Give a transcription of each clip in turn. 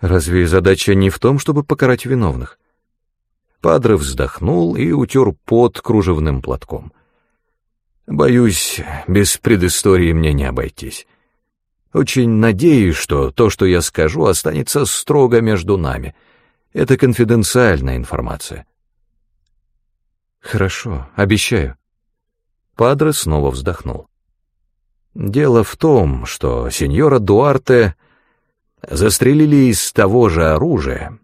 Разве задача не в том, чтобы покарать виновных? Падре вздохнул и утер пот кружевным платком. Боюсь, без предыстории мне не обойтись. Очень надеюсь, что то, что я скажу, останется строго между нами. Это конфиденциальная информация. Хорошо, обещаю. Падре снова вздохнул. Дело в том, что сеньора Дуарте застрелили из того же оружия,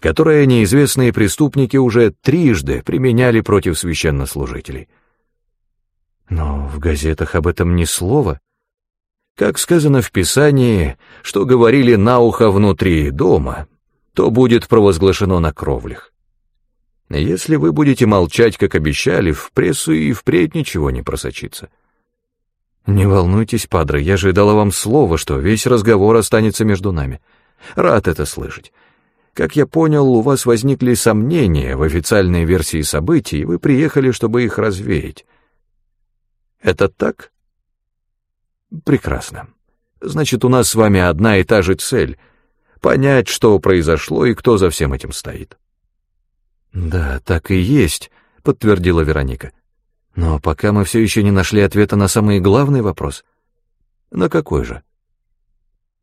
которое неизвестные преступники уже трижды применяли против священнослужителей. Но в газетах об этом ни слова. Как сказано в Писании, что говорили на ухо внутри дома, то будет провозглашено на кровлях. Если вы будете молчать, как обещали, в прессу и впредь ничего не просочится. Не волнуйтесь, падре, я же дала вам слово, что весь разговор останется между нами. Рад это слышать. Как я понял, у вас возникли сомнения в официальной версии событий, и вы приехали, чтобы их развеять. Это так? Прекрасно. Значит, у нас с вами одна и та же цель — понять, что произошло и кто за всем этим стоит. Да, так и есть, — подтвердила Вероника. Но пока мы все еще не нашли ответа на самый главный вопрос. На какой же?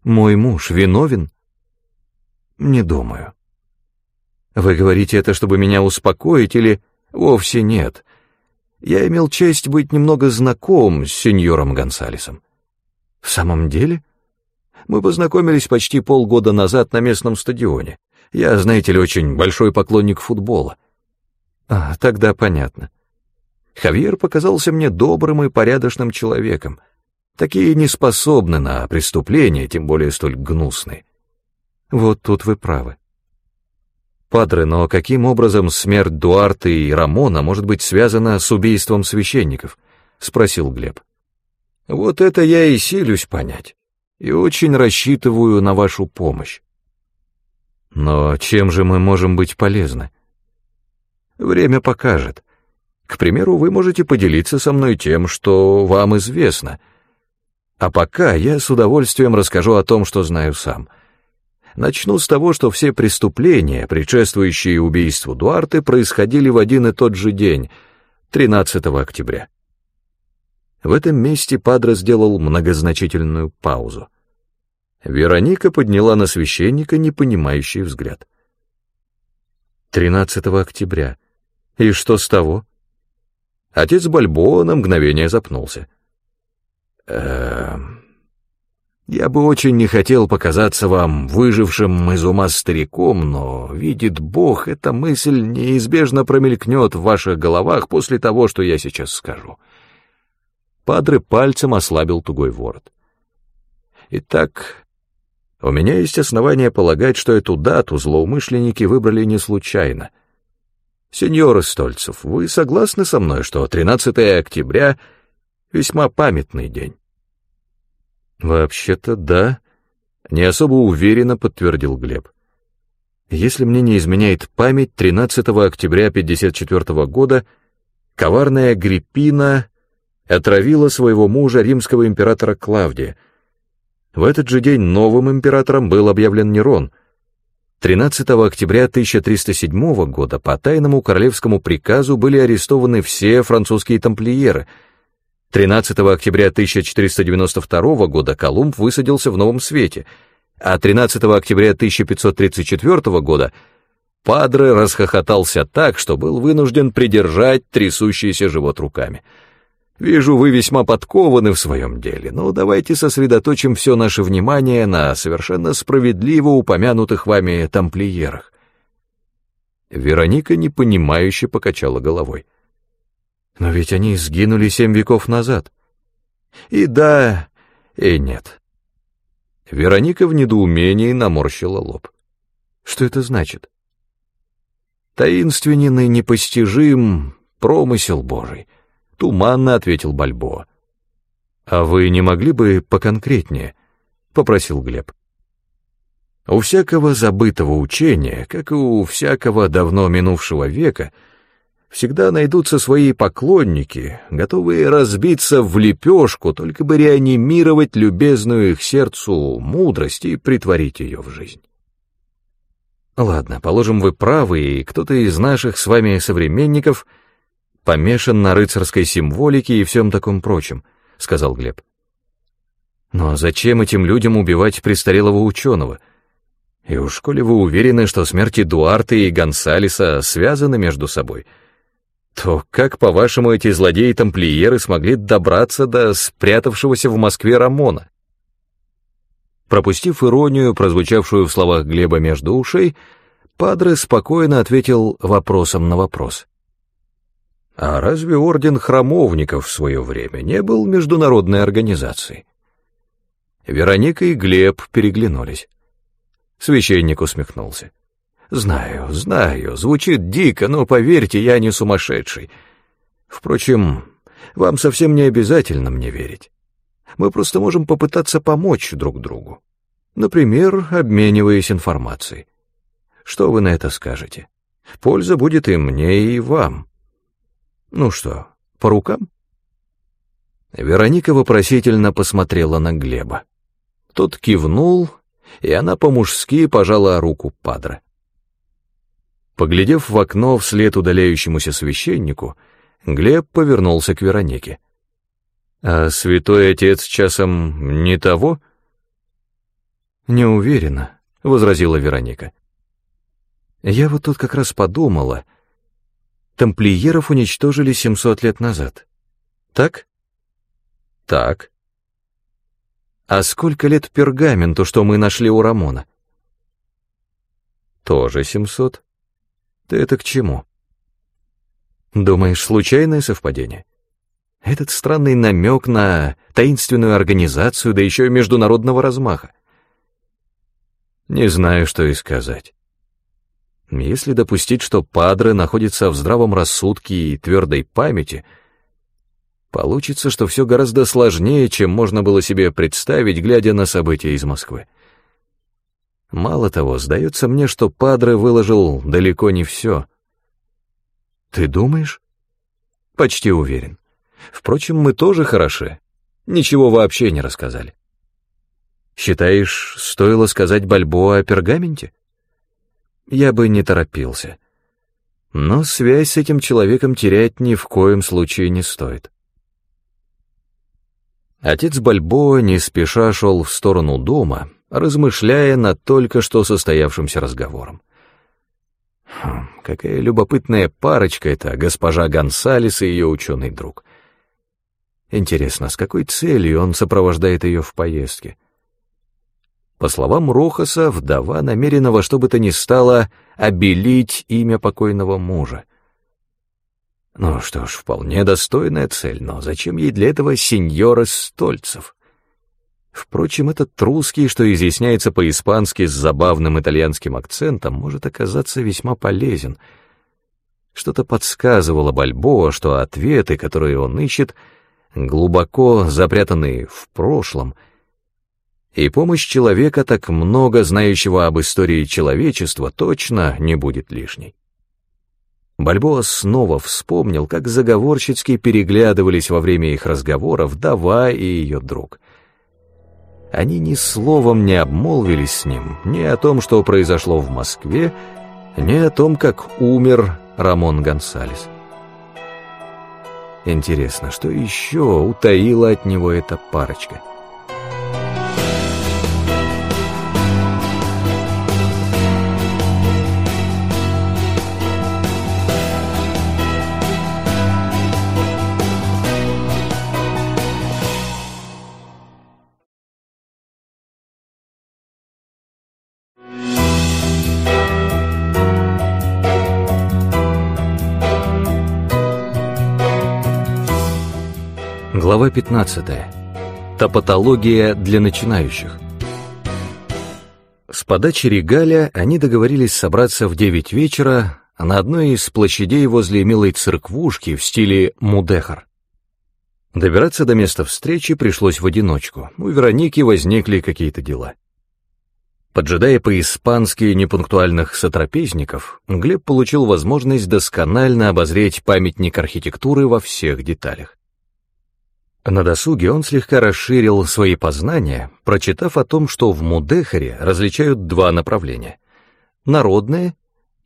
Мой муж виновен? Не думаю. Вы говорите это, чтобы меня успокоить, или... Вовсе нет. Я имел честь быть немного знаком с сеньором Гонсалесом. В самом деле? Мы познакомились почти полгода назад на местном стадионе. Я, знаете ли, очень большой поклонник футбола. А, тогда понятно. Хавьер показался мне добрым и порядочным человеком. Такие не способны на преступления, тем более столь гнусные. Вот тут вы правы. Падре, но каким образом смерть Дуарта и Рамона может быть связана с убийством священников? Спросил Глеб. Вот это я и силюсь понять, и очень рассчитываю на вашу помощь. Но чем же мы можем быть полезны? Время покажет. К примеру, вы можете поделиться со мной тем, что вам известно. А пока я с удовольствием расскажу о том, что знаю сам — Начну с того, что все преступления, предшествующие убийству Дуарте, происходили в один и тот же день, 13 октября. В этом месте Падре сделал многозначительную паузу. Вероника подняла на священника непонимающий взгляд. 13 октября. И что с того? Отец Бальбоа на мгновение запнулся. Эм... Я бы очень не хотел показаться вам выжившим из ума стариком, но, видит Бог, эта мысль неизбежно промелькнет в ваших головах после того, что я сейчас скажу. Падре пальцем ослабил тугой ворот. Итак, у меня есть основания полагать, что эту дату злоумышленники выбрали не случайно. Сеньор Стольцев, вы согласны со мной, что 13 октября — весьма памятный день? «Вообще-то да», — не особо уверенно подтвердил Глеб. «Если мне не изменяет память, 13 октября 1954 года коварная Гриппина отравила своего мужа, римского императора Клавдия. В этот же день новым императором был объявлен Нерон. 13 октября 1307 года по тайному королевскому приказу были арестованы все французские тамплиеры — 13 октября 1492 года Колумб высадился в Новом Свете, а 13 октября 1534 года Падре расхохотался так, что был вынужден придержать трясущийся живот руками. «Вижу, вы весьма подкованы в своем деле, но давайте сосредоточим все наше внимание на совершенно справедливо упомянутых вами тамплиерах». Вероника непонимающе покачала головой. Но ведь они сгинули семь веков назад. И да, и нет. Вероника в недоумении наморщила лоб. Что это значит? Таинственен и непостижим промысел Божий, туманно ответил Бальбоа. А вы не могли бы поконкретнее? попросил Глеб. У всякого забытого учения, как и у всякого давно минувшего века, — всегда найдутся свои поклонники, готовые разбиться в лепешку, только бы реанимировать любезную их сердцу мудрость и притворить ее в жизнь. Ладно, положим, вы правы, и кто-то из наших с вами современников помешан на рыцарской символике и всем таком прочем, — сказал Глеб. Но зачем этим людям убивать престарелого ученого? И уж коли вы уверены, что смерти Дуарта и Гонсалеса связаны между собой, то как, по-вашему, эти злодеи-тамплиеры смогли добраться до спрятавшегося в Москве Рамона? Пропустив иронию, прозвучавшую в словах Глеба между ушей, Падре спокойно ответил вопросом на вопрос. А разве Орден Храмовников в свое время не был международной организацией? Вероника и Глеб переглянулись. Священник усмехнулся. «Знаю, знаю, звучит дико, но поверьте, я не сумасшедший. Впрочем, вам совсем не обязательно мне верить. Мы просто можем попытаться помочь друг другу. Например, обмениваясь информацией. Что вы на это скажете? Польза будет и мне, и вам. Ну что, по рукам?» Вероника вопросительно посмотрела на Глеба. Тот кивнул, и она по-мужски пожала руку Падре. Поглядев в окно вслед удаляющемуся священнику, Глеб повернулся к Веронике. «А святой отец часом не того?» «Не уверена», — возразила Вероника. «Я вот тут как раз подумала. Тамплиеров уничтожили 700 лет назад. Так?» «Так», а сколько лет пергаменту, что мы нашли у Рамона? Тоже семьсот. Ты это к чему? Думаешь, случайное совпадение? Этот странный намек на таинственную организацию, да еще и международного размаха. Не знаю, что и сказать. Если допустить, что Падре находится в здравом рассудке и твердой памяти — Получится, что все гораздо сложнее, чем можно было себе представить, глядя на события из Москвы. Мало того, сдается мне, что Падре выложил далеко не все. Ты думаешь? Почти уверен. Впрочем, мы тоже хороши. Ничего вообще не рассказали. Считаешь, стоило сказать Бальбоа о пергаменте? Я бы не торопился. Но связь с этим человеком терять ни в коем случае не стоит. Отец Бальбоа не спеша шел в сторону дома, размышляя над только что состоявшимся разговором. Хм, какая любопытная парочка это, госпожа Гонсалес и ее ученый друг. Интересно, с какой целью он сопровождает ее в поездке? По словам Рохаса, вдова намерена во что бы то ни стало обелить имя покойного мужа. Ну что ж, вполне достойная цель, но зачем ей для этого сеньора Стольцев? Впрочем, этот русский, что изъясняется по-испански с забавным итальянским акцентом, может оказаться весьма полезен. Что-то подсказывало Бальбоа, что ответы, которые он ищет, глубоко запрятаны в прошлом, и помощь человека, так много знающего об истории человечества, точно не будет лишней. Бальбоа снова вспомнил, как заговорщицки переглядывались во время их разговоров вдова и ее друг. Они ни словом не обмолвились с ним ни о том, что произошло в Москве, ни о том, как умер Рамон Гонсалес. Интересно, что еще утаила от него эта парочка? — 15. Топатология для начинающих. С подачи Регаля они договорились собраться в 9 вечера на одной из площадей возле милой церквушки в стиле мудехар. Добираться до места встречи пришлось в одиночку. У Вероники возникли какие-то дела. Поджидая по-испански непунктуальных сотрапезников, Глеб получил возможность досконально обозреть памятник архитектуры во всех деталях. На досуге он слегка расширил свои познания, прочитав о том, что в Мудехаре различают два направления народное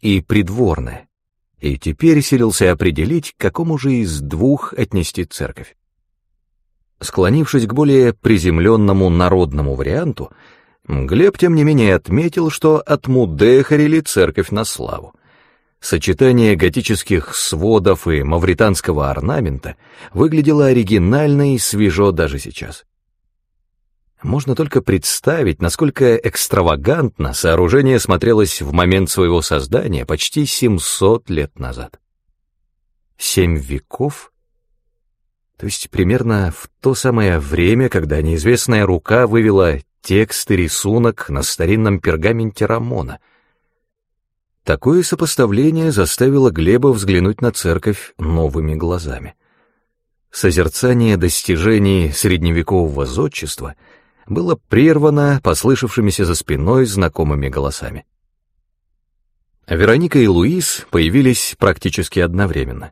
и придворное, и теперь селился определить, к какому же из двух отнести церковь. Склонившись к более приземленному народному варианту, Глеб, тем не менее, отметил, что отмудехарили церковь на славу. Сочетание готических сводов и мавританского орнамента выглядело оригинально и свежо даже сейчас. Можно только представить, насколько экстравагантно сооружение смотрелось в момент своего создания почти 700 лет назад. Семь веков? То есть примерно в то самое время, когда неизвестная рука вывела текст и рисунок на старинном пергаменте Рамона. Такое сопоставление заставило Глеба взглянуть на церковь новыми глазами. Созерцание достижений средневекового зодчества — было прервано послышавшимися за спиной знакомыми голосами. Вероника и Луис появились практически одновременно.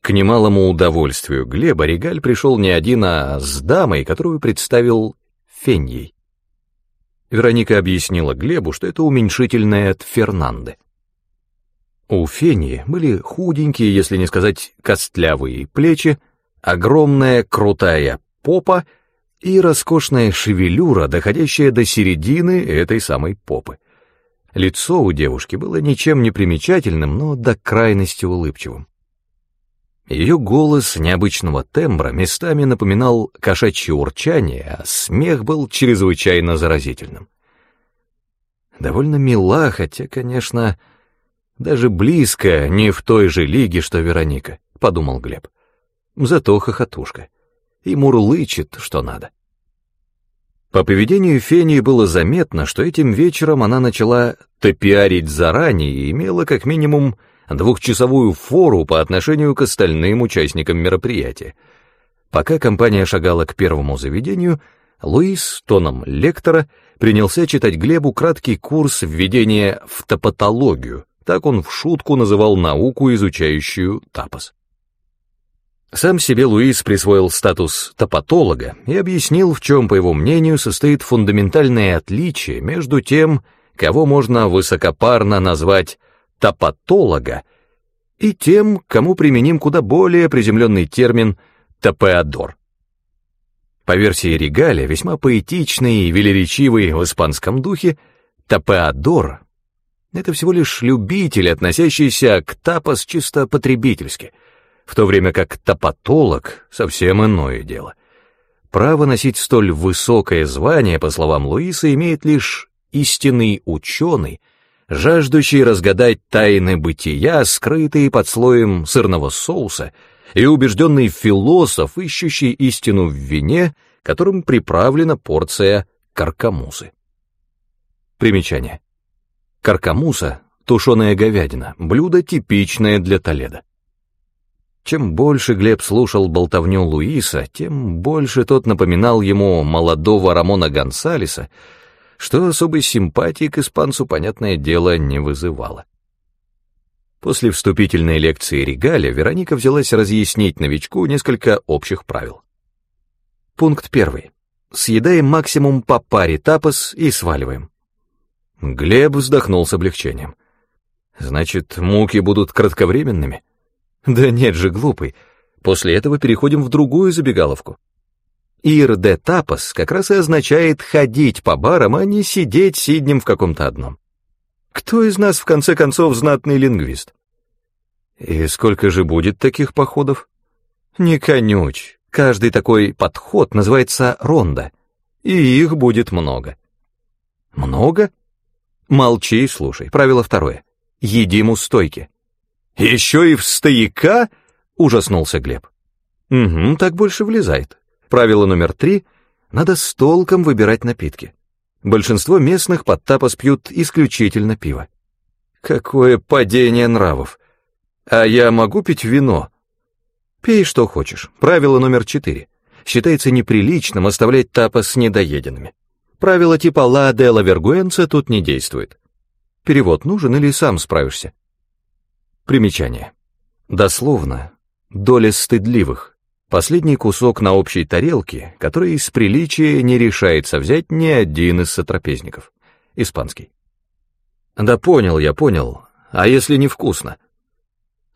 К немалому удовольствию Глеба Регаль пришел не один, а с дамой, которую представил Феньей. Вероника объяснила Глебу, что это уменьшительное от Фернанды. У Фении были худенькие, если не сказать костлявые плечи, огромная крутая попа и роскошная шевелюра, доходящая до середины этой самой попы. Лицо у девушки было ничем не примечательным, но до крайности улыбчивым. Ее голос необычного тембра местами напоминал кошачье урчание, а смех был чрезвычайно заразительным. Довольно мила, хотя, конечно, даже близко не в той же лиге, что Вероника, — подумал Глеб. Зато хохотушка и мурлычет, что надо. По поведению Фении было заметно, что этим вечером она начала топиарить заранее и имела как минимум двухчасовую фору по отношению к остальным участникам мероприятия. Пока компания шагала к первому заведению, Луис, тоном лектора, принялся читать Глебу краткий курс введения в топатологию, так он в шутку называл науку, изучающую тапос. Сам себе Луис присвоил статус топатолога и объяснил, в чем, по его мнению, состоит фундаментальное отличие между тем, кого можно высокопарно назвать топатолога, и тем, кому применим куда более приземленный термин топеадор. По версии Регаля, весьма поэтичный и велеречивый в испанском духе, топеадор — это всего лишь любитель, относящийся к тапос чисто потребительски — в то время как топатолог — совсем иное дело. Право носить столь высокое звание, по словам Луиса, имеет лишь истинный ученый, жаждущий разгадать тайны бытия, скрытые под слоем сырного соуса, и убежденный философ, ищущий истину в вине, которым приправлена порция каркамусы. Примечание. Каркамуса — тушеная говядина, блюдо типичное для Толеда. Чем больше Глеб слушал болтовню Луиса, тем больше тот напоминал ему молодого Рамона Гонсалеса, что особой симпатии к испанцу, понятное дело, не вызывало. После вступительной лекции Регаля Вероника взялась разъяснить новичку несколько общих правил. Пункт первый. Съедаем максимум по паре тапос и сваливаем. Глеб вздохнул с облегчением. Значит, муки будут кратковременными? Да нет же, глупый. После этого переходим в другую забегаловку. Ир де тапос как раз и означает ходить по барам, а не сидеть сиднем в каком-то одном. Кто из нас, в конце концов, знатный лингвист? И сколько же будет таких походов? Не конюч. Каждый такой подход называется ронда, и их будет много. Много? Молчи и слушай. Правило второе. Едим у стойки. «Еще и в стояка?» — ужаснулся Глеб. «Угу, так больше влезает. Правило номер три — надо с толком выбирать напитки. Большинство местных под тапос пьют исключительно пиво. Какое падение нравов! А я могу пить вино? Пей, что хочешь. Правило номер четыре. Считается неприличным оставлять тапос недоеденными. Правило типа «ла де ла вергуэнца» тут не действует. Перевод нужен или сам справишься? Примечание. Дословно, доля стыдливых. Последний кусок на общей тарелке, который из приличия не решается взять ни один из сотрапезников. Испанский. Да понял я, понял. А если невкусно?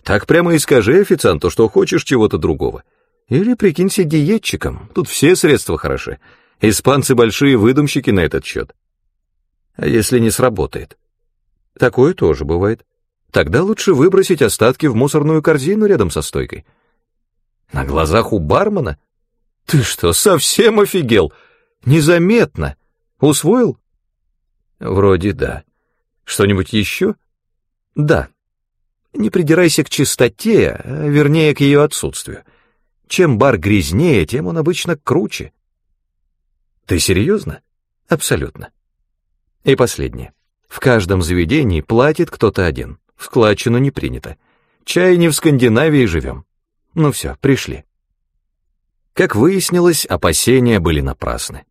Так прямо и скажи официанту, что хочешь чего-то другого. Или прикинься диетчиком, тут все средства хороши. Испанцы большие выдумщики на этот счет. А если не сработает? Такое тоже бывает. Тогда лучше выбросить остатки в мусорную корзину рядом со стойкой. На глазах у бармена? Ты что, совсем офигел? Незаметно. Усвоил? Вроде да. Что-нибудь еще? Да. Не придирайся к чистоте, а вернее к ее отсутствию. Чем бар грязнее, тем он обычно круче. Ты серьезно? Абсолютно. И последнее. В каждом заведении платит кто-то один. В складчину не принято. Чай не в Скандинавии живем. Ну все, пришли. Как выяснилось, опасения были напрасны.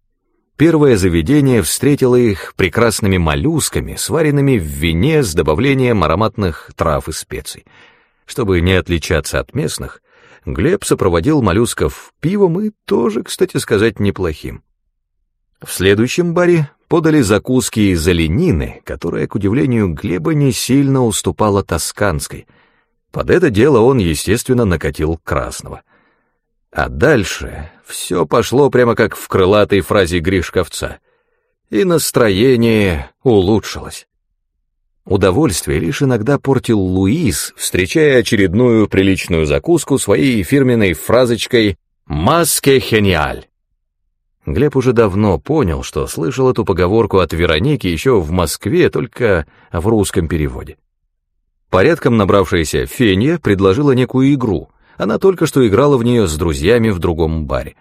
Первое заведение встретило их прекрасными моллюсками, сваренными в вине с добавлением ароматных трав и специй. Чтобы не отличаться от местных, Глеб сопроводил моллюсков пивом и тоже, кстати сказать, неплохим. В следующем баре подали закуски из оленины, которая, к удивлению Глеба, не сильно уступала тосканской. Под это дело он, естественно, накатил красного. А дальше все пошло прямо как в крылатой фразе Гришковца. И настроение улучшилось. Удовольствие лишь иногда портил Луис, встречая очередную приличную закуску своей фирменной фразочкой «Маске хениаль». Глеб уже давно понял, что слышал эту поговорку от Вероники еще в Москве, только в русском переводе. Порядком набравшаяся Фенья предложила некую игру — она только что играла в нее с друзьями в другом баре.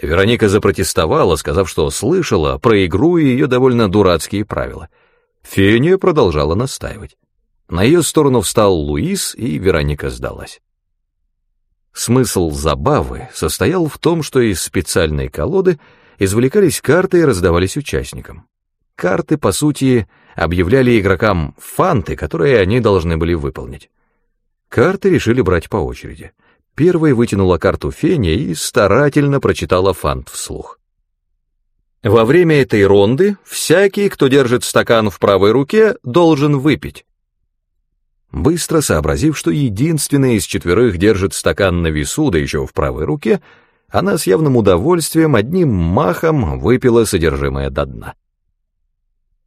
Вероника запротестовала, сказав, что слышала про игру и ее довольно дурацкие правила. Феня продолжала настаивать. На ее сторону встал Луис, и Вероника сдалась. Смысл забавы состоял в том, что из специальной колоды извлекались карты и раздавались участникам. Карты, по сути, объявляли игрокам фанты, которые они должны были выполнить. Карты решили брать по очереди. Первой вытянула карту Феня и старательно прочитала фант вслух. Во время этой ронды всякий, кто держит стакан в правой руке, должен выпить. Быстро сообразив, что единственная из четверых держит стакан на весу, да еще в правой руке, она с явным удовольствием одним махом выпила содержимое до дна.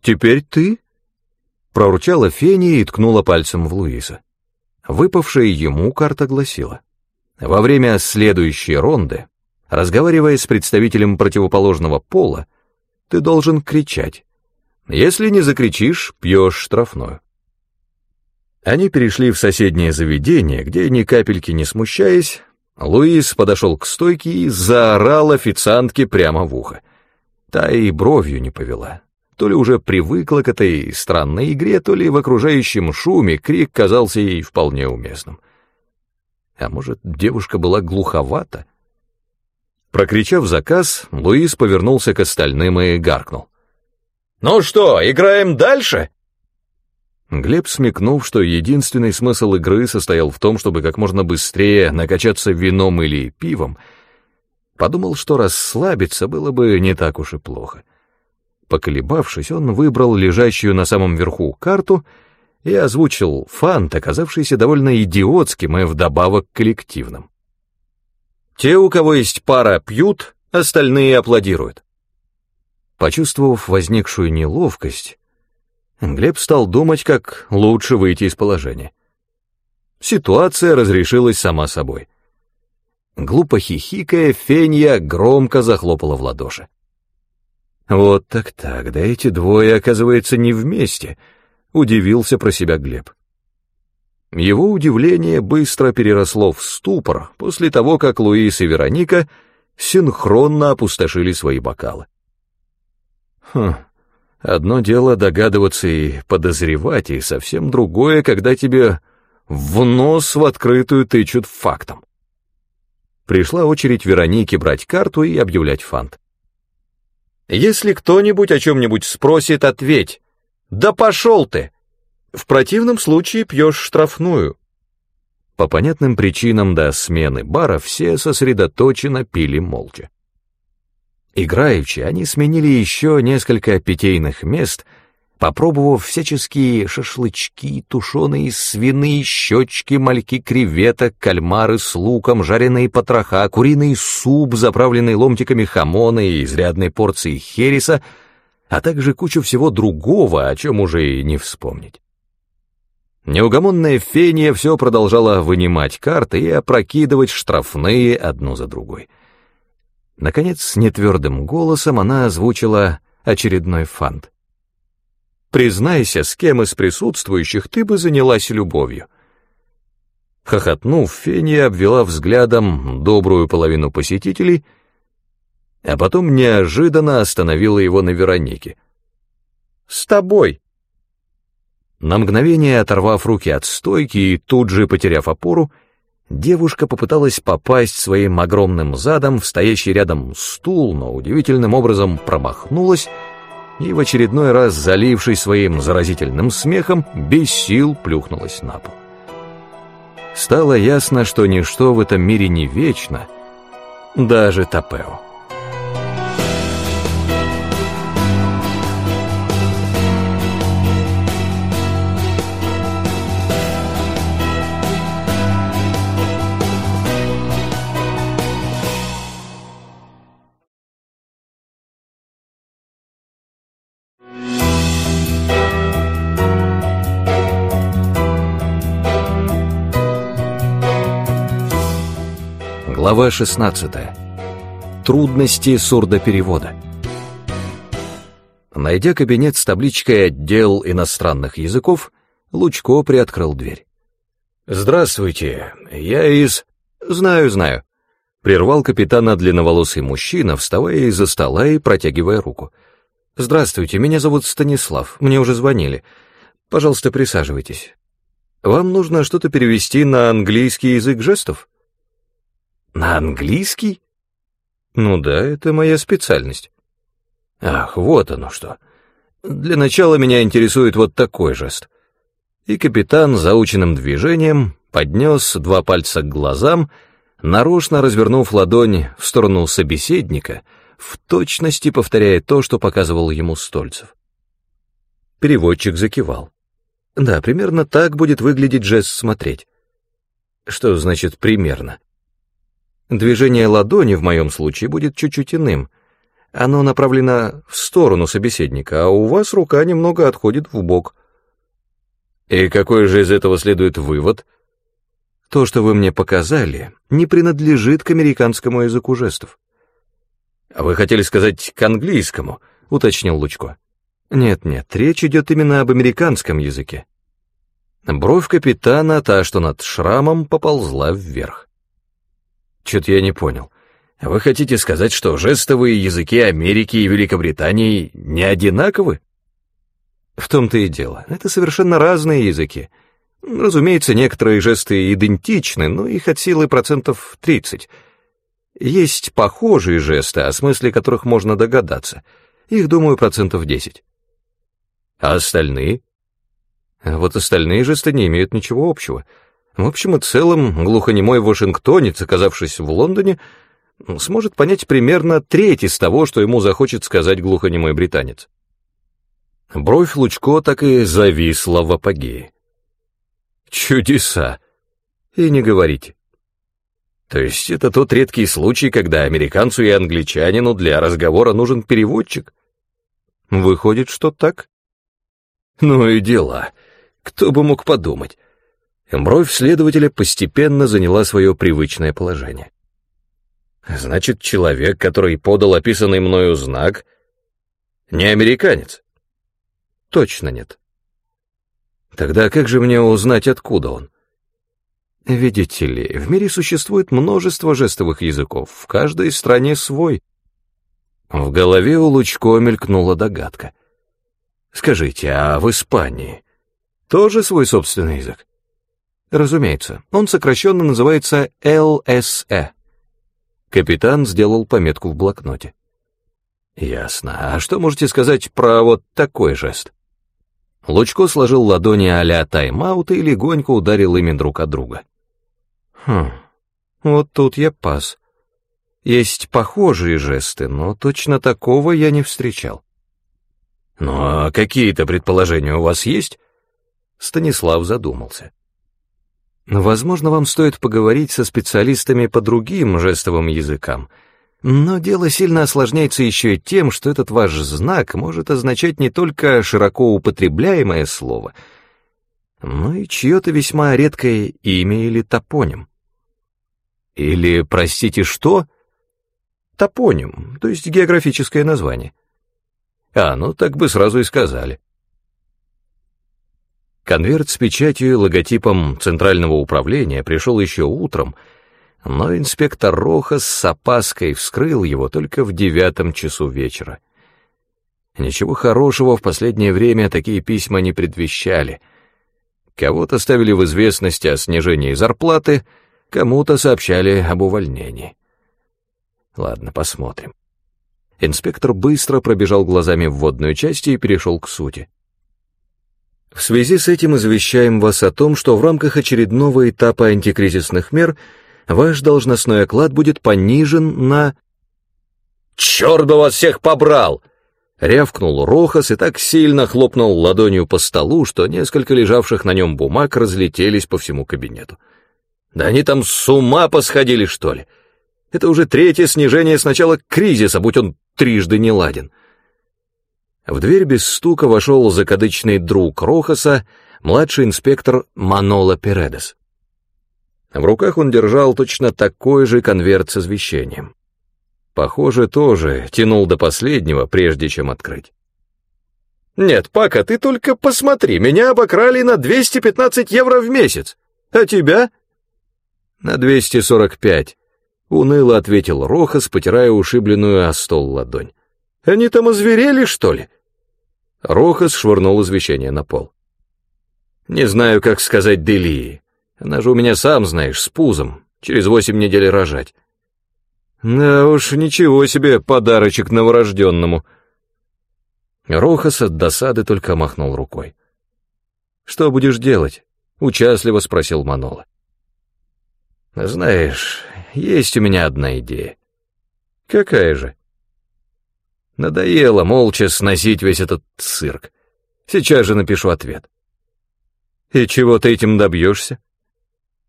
«Теперь ты?» — проручала Феня и ткнула пальцем в Луиза. Выпавшая ему карта гласила. Во время следующей ронды, разговаривая с представителем противоположного пола, ты должен кричать. Если не закричишь, пьешь штрафную. Они перешли в соседнее заведение, где ни капельки не смущаясь, Луис подошел к стойке и заорал официантке прямо в ухо. Та и бровью не повела. То ли уже привыкла к этой странной игре, то ли в окружающем шуме крик казался ей вполне уместным. А может, девушка была глуховата? Прокричав заказ, Луис повернулся к остальным и гаркнул. «Ну что, играем дальше?» Глеб, смекнув, что единственный смысл игры состоял в том, чтобы как можно быстрее накачаться вином или пивом, подумал, что расслабиться было бы не так уж и плохо. Поколебавшись, он выбрал лежащую на самом верху карту — и озвучил фант, оказавшийся довольно идиотским и вдобавок коллективным. Те, у кого есть пара, пьют, остальные аплодируют. Почувствовав возникшую неловкость, Глеб стал думать, как лучше выйти из положения. Ситуация разрешилась сама собой. Глупо хихикая, Фенья громко захлопала в ладоши. Вот так-так, да эти двое, оказывается, не вместе — удивился про себя Глеб. Его удивление быстро переросло в ступор после того, как Луис и Вероника синхронно опустошили свои бокалы. Хм, одно дело догадываться и подозревать, и совсем другое, когда тебе в нос в открытую тычут фактом. Пришла очередь Веронике брать карту и объявлять фант. «Если кто-нибудь о чем-нибудь спросит, ответь. «Да пошел ты! В противном случае пьешь штрафную». По понятным причинам до смены бара все сосредоточенно пили молча. Играючи, они сменили еще несколько питейных мест, Попробовав всяческие шашлычки, тушеные свиные щечки, мальки креветок, кальмары с луком, жареные потроха, куриный суп, заправленный ломтиками хамона и изрядной порцией хереса, а также кучу всего другого, о чем уже и не вспомнить. Неугомонная фения все продолжала вынимать карты и опрокидывать штрафные одну за другой. Наконец, нетвердым голосом она озвучила очередной фант. Признайся, с кем из присутствующих ты бы занялась любовью. Хохотнув, Фения обвела взглядом добрую половину посетителей, а потом неожиданно остановила его на Веронике. «С тобой!» На мгновение оторвав руки от стойки и тут же потеряв опору, девушка попыталась попасть своим огромным задом в стоящий рядом стул, но удивительным образом промахнулась, и в очередной раз, залившись своим заразительным смехом, без сил плюхнулась на пол. Стало ясно, что ничто в этом мире не вечно, даже Топео. Глава 16. Трудности сурдоперевода. Найдя кабинет с табличкой «Отдел иностранных языков», Лучко приоткрыл дверь. «Здравствуйте, я из...» «Знаю, знаю», — прервал капитана длинноволосый мужчина, вставая из-за стола и протягивая руку. «Здравствуйте, меня зовут Станислав, мне уже звонили. Пожалуйста, присаживайтесь. Вам нужно что-то перевести на английский язык жестов?» На английский? Ну да, это моя специальность. Ах, вот оно что. Для начала меня интересует вот такой жест. И капитан заученным движением поднес два пальца к глазам, нарочно развернув ладонь в сторону собеседника, в точности повторяя то, что показывал ему Стольцев. Переводчик закивал. Да, примерно так будет выглядеть жест «смотреть». Что значит «примерно»? Движение ладони в моем случае будет чуть-чуть иным. Оно направлено в сторону собеседника, а у вас рука немного отходит в бок. И какой же из этого следует вывод? То, что вы мне показали, не принадлежит к американскому языку жестов. А вы хотели сказать к английскому, уточнил Лучко. Нет-нет, речь идет именно об американском языке. Бровь капитана, та, что над шрамом, поползла вверх. Чё-то я не понял. Вы хотите сказать, что жестовые языки Америки и Великобритании не одинаковы? В том-то и дело. Это совершенно разные языки. Разумеется, некоторые жесты идентичны, но их от силы процентов 30. Есть похожие жесты, о смысле которых можно догадаться. Их, думаю, процентов 10. А остальные? вот остальные жесты не имеют ничего общего — в общем и целом, глухонемой вашингтонец, оказавшись в Лондоне, сможет понять примерно треть из того, что ему захочет сказать глухонемой британец. Бровь Лучко так и зависла в апогее. Чудеса! И не говорите. То есть это тот редкий случай, когда американцу и англичанину для разговора нужен переводчик? Выходит, что так? Ну и дела. Кто бы мог подумать. Бровь следователя постепенно заняла свое привычное положение. Значит, человек, который подал описанный мною знак, не американец? Точно нет. Тогда как же мне узнать, откуда он? Видите ли, в мире существует множество жестовых языков, в каждой стране свой. В голове у Лучко мелькнула догадка. Скажите, а в Испании тоже свой собственный язык? Разумеется, он сокращенно называется ЛСЭ. Капитан сделал пометку в блокноте. Ясно. А что можете сказать про вот такой жест? Лучко сложил ладони а-ля тайм-аут и легонько ударил ими друг от друга. Хм, вот тут я пас. Есть похожие жесты, но точно такого я не встречал. «Ну а какие-то предположения у вас есть?» Станислав задумался. «Возможно, вам стоит поговорить со специалистами по другим жестовым языкам», но дело сильно осложняется еще и тем, что этот ваш знак может означать не только широко употребляемое слово, но и чье-то весьма редкое имя или топоним. Или, простите, что? Топоним, то есть географическое название. А, ну так бы сразу и сказали. Конверт с печатью и логотипом Центрального управления пришел еще утром, но инспектор Рохас с опаской вскрыл его только в девятом часу вечера. Ничего хорошего в последнее время такие письма не предвещали. Кого-то ставили в известность о снижении зарплаты, кому-то сообщали об увольнении. Ладно, посмотрим. Инспектор быстро пробежал глазами вводную часть и перешел к сути. В связи с этим извещаем вас о том, что в рамках очередного этапа антикризисных мер – ваш должностной оклад будет понижен на... «Черт бы вас всех побрал!» Рявкнул Рохас и так сильно хлопнул ладонью по столу, что несколько лежавших на нем бумаг разлетелись по всему кабинету. «Да они там с ума посходили, что ли? Это уже третье снижение с начала кризиса, будь он трижды не ладен». В дверь без стука вошел закадычный друг Рохаса, младший инспектор Манола Передес. В руках он держал точно такой же конверт с извещением. Похоже, тоже тянул до последнего, прежде чем открыть. «Нет, Пака, ты только посмотри, меня обокрали на 215 евро в месяц. А тебя?» «На 245», — уныло ответил Рохас, потирая ушибленную о стол ладонь. «Они там озверели, что ли?» Рохас швырнул извещение на пол. «Не знаю, как сказать Делии. Она же у меня, сам знаешь, с пузом, через восемь недель рожать. Да уж, ничего себе подарочек новорожденному. Рохас от досады только махнул рукой. «Что будешь делать?» — участливо спросил Манола. «Знаешь, есть у меня одна идея». «Какая же?» Надоело молча сносить весь этот цирк. Сейчас же напишу ответ. «И чего ты этим добьешься?»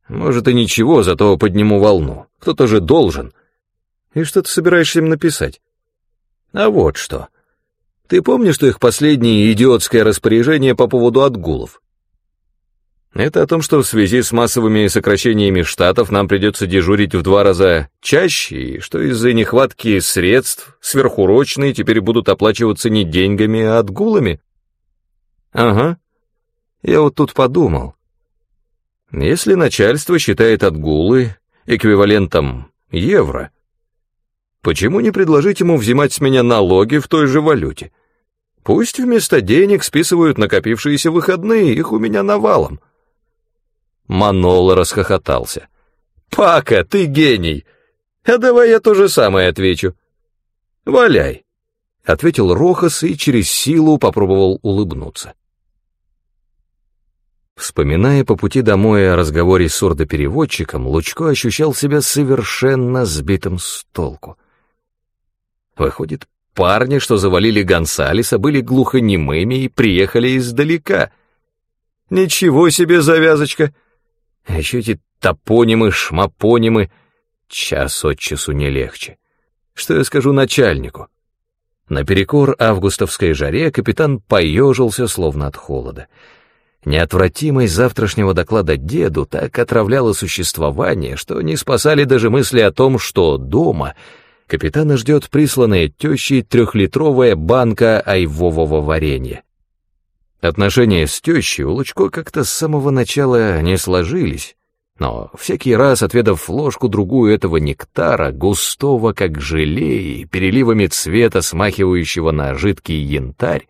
Может и ничего, зато подниму волну. Кто-то же должен. И что ты собираешься им написать? А вот что. Ты помнишь, что их последнее идиотское распоряжение по поводу отгулов? Это о том, что в связи с массовыми сокращениями штатов нам придется дежурить в два раза чаще, и что из-за нехватки средств сверхурочные теперь будут оплачиваться не деньгами, а отгулами. Ага. Я вот тут подумал. Если начальство считает отгулы эквивалентом евро, почему не предложить ему взимать с меня налоги в той же валюте? Пусть вместо денег списывают накопившиеся выходные, их у меня навалом. Манола расхохотался. «Пака, ты гений! А давай я то же самое отвечу». «Валяй», — ответил Рохас и через силу попробовал улыбнуться. Вспоминая по пути домой о разговоре с сурдопереводчиком, Лучко ощущал себя совершенно сбитым с толку. Выходит, парни, что завалили Гонсалеса, были глухонемыми и приехали издалека. Ничего себе завязочка! А еще эти топонимы, шмапонимы, час от часу не легче. Что я скажу начальнику? Наперекор августовской жаре капитан поежился, словно от холода — Неотвратимость завтрашнего доклада деду так отравляла существование, что не спасали даже мысли о том, что дома капитана ждет присланная тещей трехлитровая банка айвового варенья. Отношения с тещей у Лучко как-то с самого начала не сложились, но всякий раз, отведав ложку-другую этого нектара, густого как желе и переливами цвета, смахивающего на жидкий янтарь,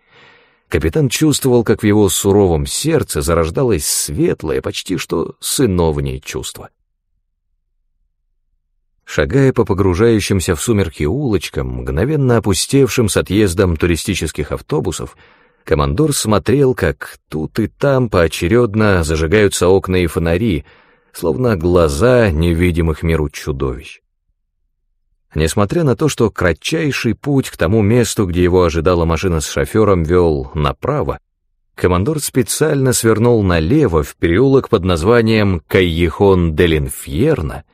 Капитан чувствовал, как в его суровом сердце зарождалось светлое, почти что сыновнее чувство. Шагая по погружающимся в сумерки улочкам, мгновенно опустевшим с отъездом туристических автобусов, командор смотрел, как тут и там поочередно зажигаются окна и фонари, словно глаза невидимых миру чудовищ. Несмотря на то, что кратчайший путь к тому месту, где его ожидала машина с шофером, вел направо, командор специально свернул налево в переулок под названием Кайехон дель Инфьерно,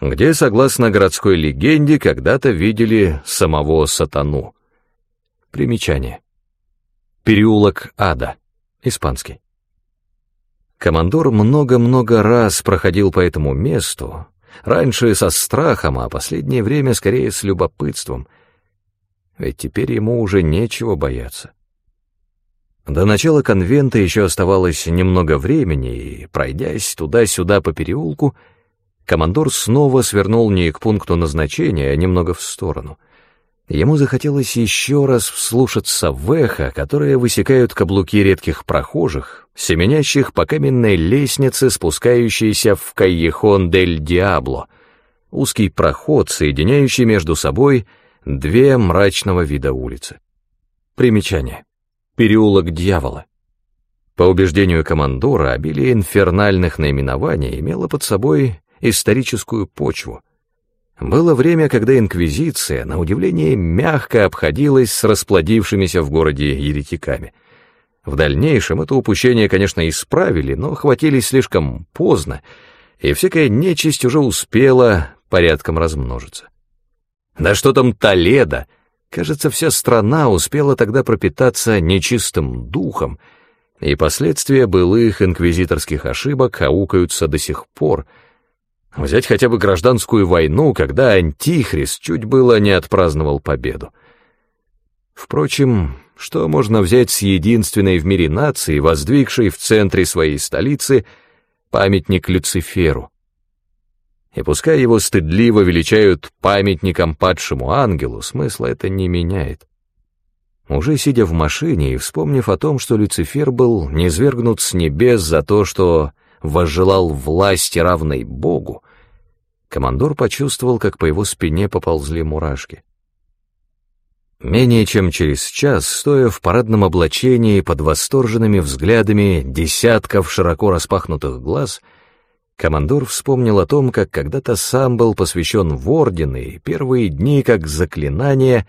где, согласно городской легенде, когда-то видели самого сатану. Примечание. Переулок Ада, испанский. Командор много-много раз проходил по этому месту, раньше со страхом, а последнее время скорее с любопытством, ведь теперь ему уже нечего бояться. До начала конвента еще оставалось немного времени, и, пройдясь туда-сюда по переулку, командор снова свернул не к пункту назначения, а немного в сторону. Ему захотелось еще раз вслушаться в эхо, которое высекают каблуки редких прохожих, семенящих по каменной лестнице, спускающейся в Кайехон дель Диабло, узкий проход, соединяющий между собой две мрачного вида улицы. Примечание. Переулок дьявола. По убеждению командора, обилие инфернальных наименований имело под собой историческую почву. Было время, когда инквизиция, на удивление, мягко обходилась с расплодившимися в городе еретиками. В дальнейшем это упущение, конечно, исправили, но хватились слишком поздно, и всякая нечисть уже успела порядком размножиться. Да что там Толедо? Кажется, вся страна успела тогда пропитаться нечистым духом, и последствия былых инквизиторских ошибок аукаются до сих пор — Взять хотя бы гражданскую войну, когда Антихрист чуть было не отпраздновал победу. Впрочем, что можно взять с единственной в мире нации, воздвигшей в центре своей столицы памятник Люциферу? И пускай его стыдливо величают памятником падшему ангелу, смысла это не меняет. Уже сидя в машине и вспомнив о том, что Люцифер был низвергнут с небес за то, что возжелал власти равной Богу, командор почувствовал, как по его спине поползли мурашки. Менее чем через час, стоя в парадном облачении под восторженными взглядами десятков широко распахнутых глаз, командор вспомнил о том, как когда-то сам был посвящен в орден, и первые дни, как заклинание,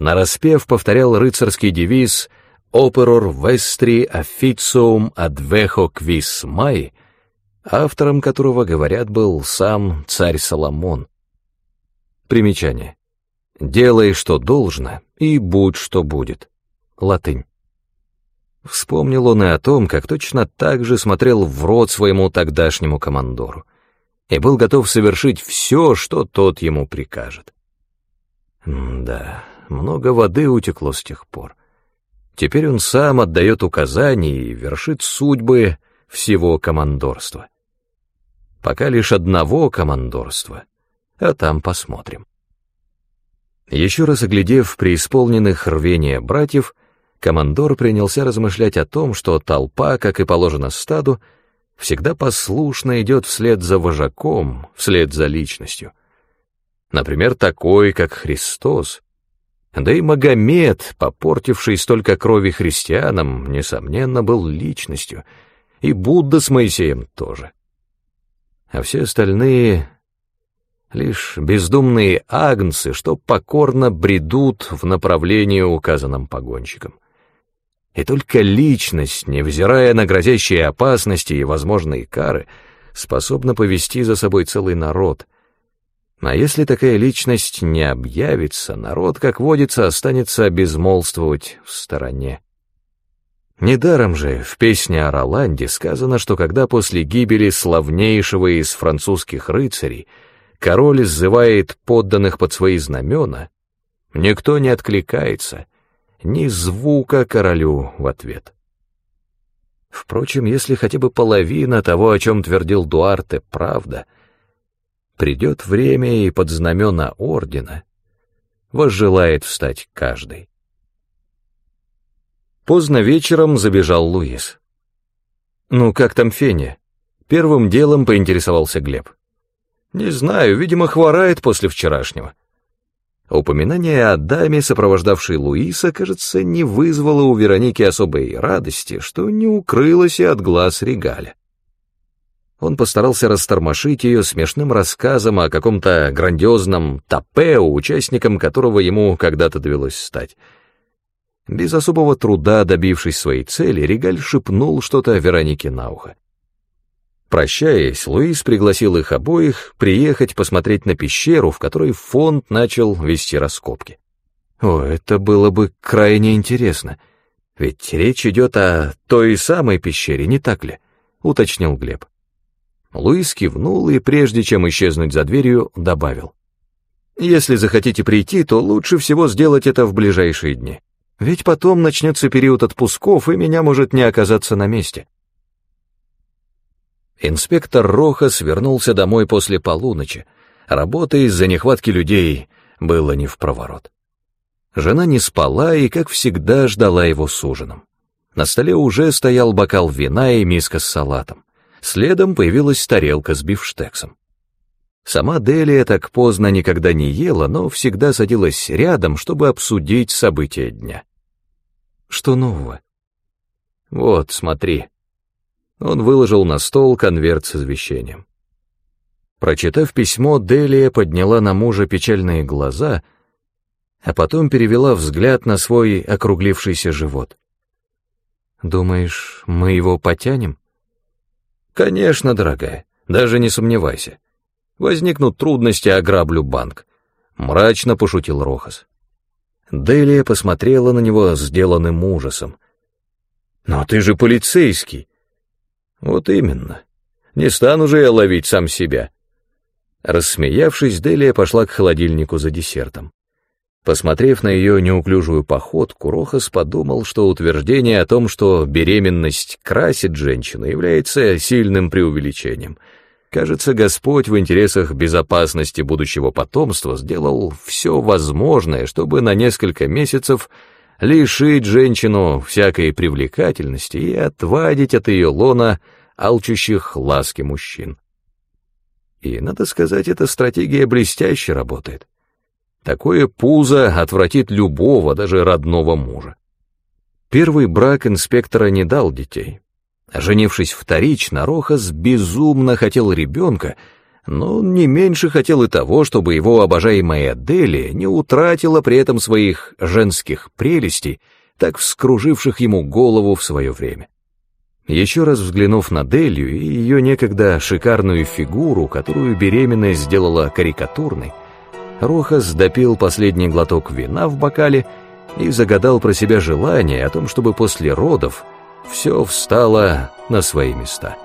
нараспев повторял рыцарский девиз «Оперор вестри officium advejo quis mai», автором которого, говорят, был сам царь Соломон. Примечание. «Делай, что должно, и будь, что будет». Латынь. Вспомнил он и о том, как точно так же смотрел в рот своему тогдашнему командору и был готов совершить все, что тот ему прикажет. Да, много воды утекло с тех пор. Теперь он сам отдает указания и вершит судьбы всего командорства. Пока лишь одного командорства, а там посмотрим. Еще раз оглядев преисполненных рвения братьев, командор принялся размышлять о том, что толпа, как и положено стаду, всегда послушно идет вслед за вожаком, вслед за личностью. Например, такой, как Христос. Да и Магомед, попортивший столько крови христианам, несомненно, был личностью, и Будда с Моисеем тоже а все остальные — лишь бездумные агнцы, что покорно бредут в направлении, указанном погонщиком. И только личность, невзирая на грозящие опасности и возможные кары, способна повести за собой целый народ. А если такая личность не объявится, народ, как водится, останется безмолвствовать в стороне. Недаром же в песне о Роланде сказано, что когда после гибели славнейшего из французских рыцарей король сзывает подданных под свои знамена, никто не откликается, ни звука королю в ответ. Впрочем, если хотя бы половина того, о чем твердил Дуарте, правда, придет время и под знамена ордена возжелает встать каждый. Поздно вечером забежал Луис. «Ну, как там Феня?» Первым делом поинтересовался Глеб. «Не знаю, видимо, хворает после вчерашнего». Упоминание о даме, сопровождавшей Луиса, кажется, не вызвало у Вероники особой радости, что не укрылось и от глаз Регаля. Он постарался растормошить ее смешным рассказом о каком-то грандиозном тапео, участником которого ему когда-то довелось стать. Без особого труда добившись своей цели, Регаль шепнул что-то Веронике на ухо. Прощаясь, Луис пригласил их обоих приехать посмотреть на пещеру, в которой фонд начал вести раскопки. О, это было бы крайне интересно, ведь речь идет о той самой пещере, не так ли? — уточнил Глеб. Луис кивнул и, прежде чем исчезнуть за дверью, добавил. «Если захотите прийти, то лучше всего сделать это в ближайшие дни. Ведь потом начнется период отпусков, и меня может не оказаться на месте». Инспектор Рохас вернулся домой после полуночи. Работа из-за нехватки людей было не в проворот. Жена не спала и, как всегда, ждала его с ужином. На столе уже стоял бокал вина и миска с салатом. Следом появилась тарелка с бифштексом. Сама Делия так поздно никогда не ела, но всегда садилась рядом, чтобы обсудить события дня. Что нового? Вот, смотри. Он выложил на стол конверт с извещением. Прочитав письмо, Делия подняла на мужа печальные глаза, а потом перевела взгляд на свой округлившийся живот. «Думаешь, мы его потянем?» «Конечно, дорогая, даже не сомневайся. Возникнут трудности, ограблю банк», — мрачно пошутил Рохас. Делия посмотрела на него сделанным ужасом. «Но ты же полицейский!» «Вот именно. Не стану же я ловить сам себя». Рассмеявшись, Делия пошла к холодильнику за десертом. Посмотрев на ее неуклюжую походку, Рохас подумал, что утверждение о том, что беременность красит женщину, является сильным преувеличением. Кажется, Господь в интересах безопасности будущего потомства сделал все возможное, чтобы на несколько месяцев лишить женщину всякой привлекательности и отвадить от ее лона алчущих ласки мужчин. И, надо сказать, эта стратегия блестяще работает. Такое пузо отвратит любого, даже родного мужа. Первый брак инспектора не дал детей. Женившись вторично, Рохас безумно хотел ребенка, но он не меньше хотел и того, чтобы его обожаемая Дели не утратила при этом своих женских прелестей, так вскруживших ему голову в свое время. Еще раз взглянув на Делию и ее некогда шикарную фигуру, которую беременность сделала карикатурной, Рохас допил последний глоток вина в бокале и загадал про себя желание о том, чтобы после родов все встало на свои места.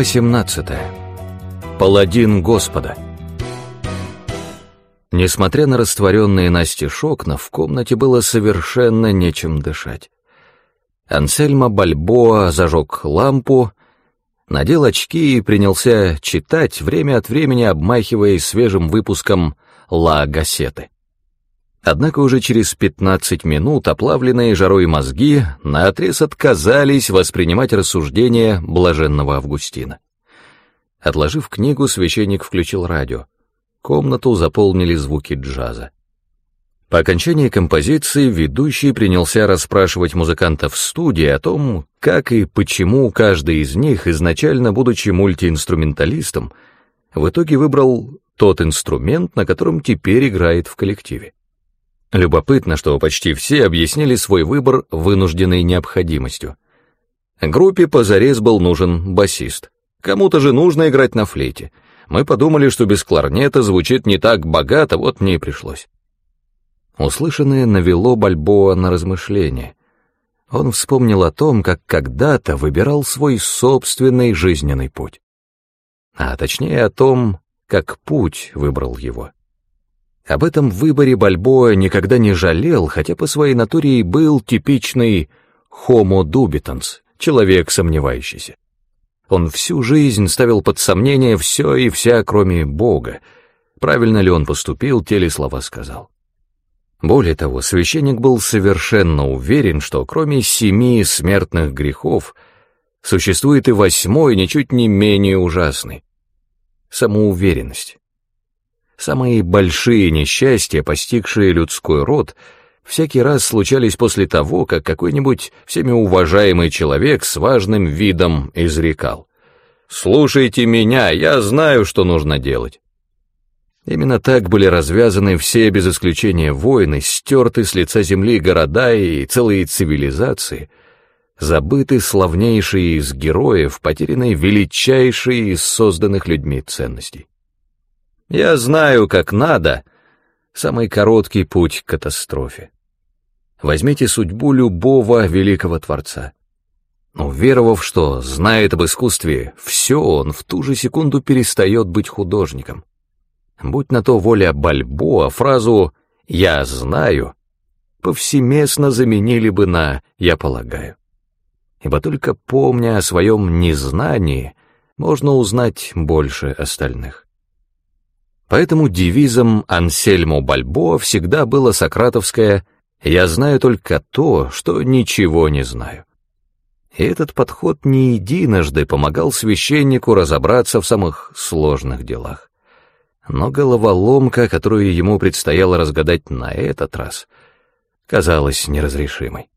Глава 17. Паладин Господа. Несмотря на растворенные настежь окна, в комнате было совершенно нечем дышать. Ансельма Бальбоа зажег лампу, надел очки и принялся читать, время от времени обмахиваясь свежим выпуском «Ла Гассеты». Однако уже через пятнадцать минут оплавленные жарой мозги наотрез отказались воспринимать рассуждения блаженного Августина. Отложив книгу, священник включил радио. Комнату заполнили звуки джаза. По окончании композиции ведущий принялся расспрашивать музыкантов в студии о том, как и почему каждый из них, изначально будучи мультиинструменталистом, в итоге выбрал тот инструмент, на котором теперь играет в коллективе. Любопытно, что почти все объяснили свой выбор вынужденной необходимостью. Группе позарез был нужен басист. Кому-то же нужно играть на флейте. Мы подумали, что без кларнета звучит не так богато, вот мне и пришлось. Услышанное навело Бальбоа на размышления. Он вспомнил о том, как когда-то выбирал свой собственный жизненный путь. А точнее о том, как путь выбрал его. Об этом выборе Бальбоа никогда не жалел, хотя по своей натуре и был типичный homo dubitans, человек сомневающийся. Он всю жизнь ставил под сомнение все и вся, кроме Бога. Правильно ли он поступил, те ли слова сказал. Более того, священник был совершенно уверен, что кроме семи смертных грехов существует и восьмой, ничуть не менее ужасный — самоуверенность. Самые большие несчастья, постигшие людской род, всякий раз случались после того, как какой-нибудь всеми уважаемый человек с важным видом изрекал. «Слушайте меня, я знаю, что нужно делать». Именно так были развязаны все, без исключения, войны, стерты с лица земли города и целые цивилизации, забыты славнейшие из героев, потеряны величайшие из созданных людьми ценностей. Я знаю, как надо. Самый короткий путь к катастрофе. Возьмите судьбу любого великого творца. Уверовав, что знает об искусстве все, он в ту же секунду перестает быть художником. Будь на то воля Бальбоа, фразу «я знаю» повсеместно заменили бы на «я полагаю». Ибо только помня о своем незнании, можно узнать больше остальных. Поэтому девизом Ансельмо Бальбоа всегда было сократовское «я знаю только то, что ничего не знаю». И этот подход не единожды помогал священнику разобраться в самых сложных делах. Но головоломка, которую ему предстояло разгадать на этот раз, казалась неразрешимой.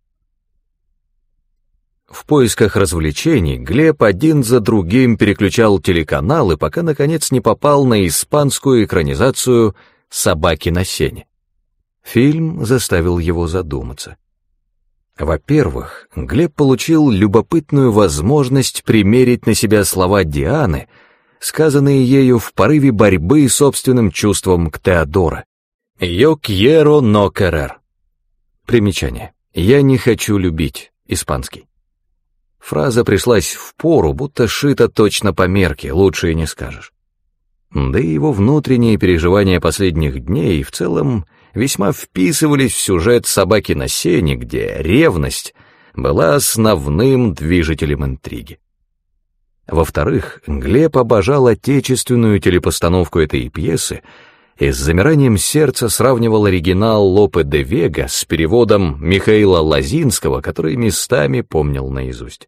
В поисках развлечений Глеб один за другим переключал телеканалы, пока, наконец, не попал на испанскую экранизацию «Собаки на сене». Фильм заставил его задуматься. Во-первых, Глеб получил любопытную возможность примерить на себя слова Дианы, сказанные ею в порыве борьбы с собственным чувством к Теодора. «Yo quiero no querer». Примечание. «Я не хочу любить» испанский. Фраза пришлась в пору, будто шита точно по мерке, лучше и не скажешь. Да и его внутренние переживания последних дней в целом весьма вписывались в сюжет «Собаки на сене», где ревность была основным движителем интриги. Во-вторых, Глеб обожал отечественную телепостановку этой пьесы и с замиранием сердца сравнивал оригинал Лопе де Вега с переводом Михаила Лазинского, который местами помнил наизусть.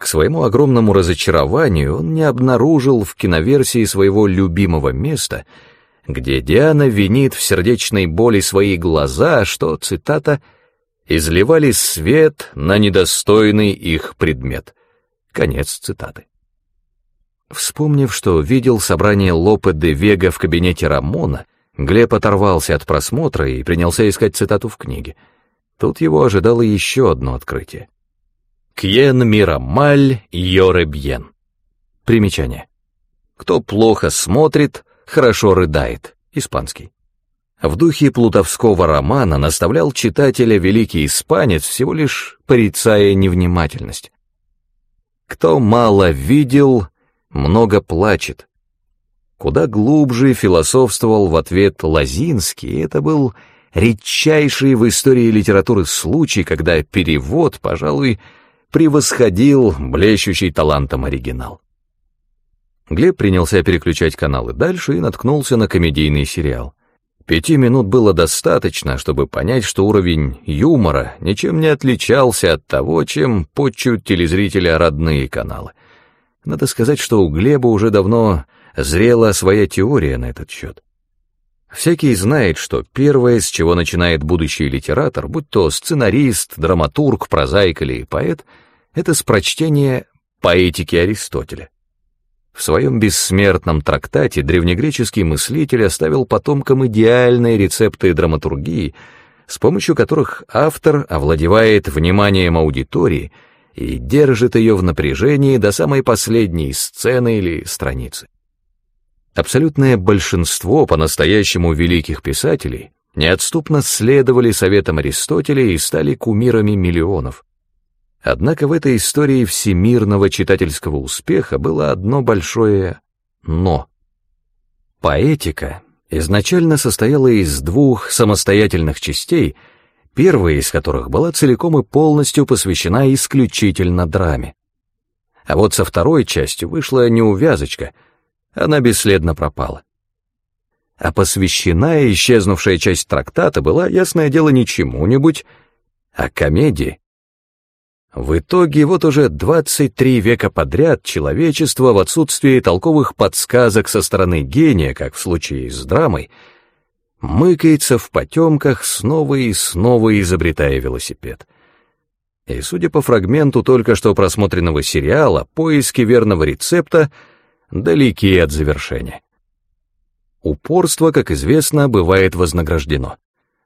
К своему огромному разочарованию он не обнаружил в киноверсии своего любимого места, где Диана винит в сердечной боли свои глаза, что, цитата, «изливали свет на недостойный их предмет». Конец цитаты. Вспомнив, что видел собрание Лопе де Вега в кабинете Рамона, Глеб оторвался от просмотра и принялся искать цитату в книге. Тут его ожидало еще одно открытие. Кьен Мирамаль Йоребьен. Примечание. Кто плохо смотрит, хорошо рыдает. Испанский. В духе плутовского романа наставлял читателя великий испанец, всего лишь порицая невнимательность. Кто мало видел, много плачет. Куда глубже философствовал в ответ Лазинский, это был редчайший в истории литературы случай, когда перевод, пожалуй, превосходил блещущий талантом оригинал. Глеб принялся переключать каналы дальше и наткнулся на комедийный сериал. Пяти минут было достаточно, чтобы понять, что уровень юмора ничем не отличался от того, чем почут телезрителя родные каналы. Надо сказать, что у Глеба уже давно зрела своя теория на этот счет. Всякий знает, что первое, с чего начинает будущий литератор, будь то сценарист, драматург, прозаик или поэт, это с прочтения поэтики Аристотеля. В своем бессмертном трактате древнегреческий мыслитель оставил потомкам идеальные рецепты драматургии, с помощью которых автор овладевает вниманием аудитории и держит ее в напряжении до самой последней сцены или страницы. Абсолютное большинство по-настоящему великих писателей неотступно следовали советам Аристотеля и стали кумирами миллионов. Однако в этой истории всемирного читательского успеха было одно большое «но». Поэтика изначально состояла из двух самостоятельных частей, первая из которых была целиком и полностью посвящена исключительно драме. А вот со второй частью вышла неувязочка, она бесследно пропала. А посвященная исчезнувшая часть трактата была, ясное дело, не чему-нибудь, а комедии. В итоге вот уже 23 века подряд человечество в отсутствии толковых подсказок со стороны гения, как в случае с драмой, мыкается в потемках, снова и снова изобретая велосипед. И, судя по фрагменту только что просмотренного сериала, поиски верного рецепта далеки от завершения. Упорство, как известно, бывает вознаграждено.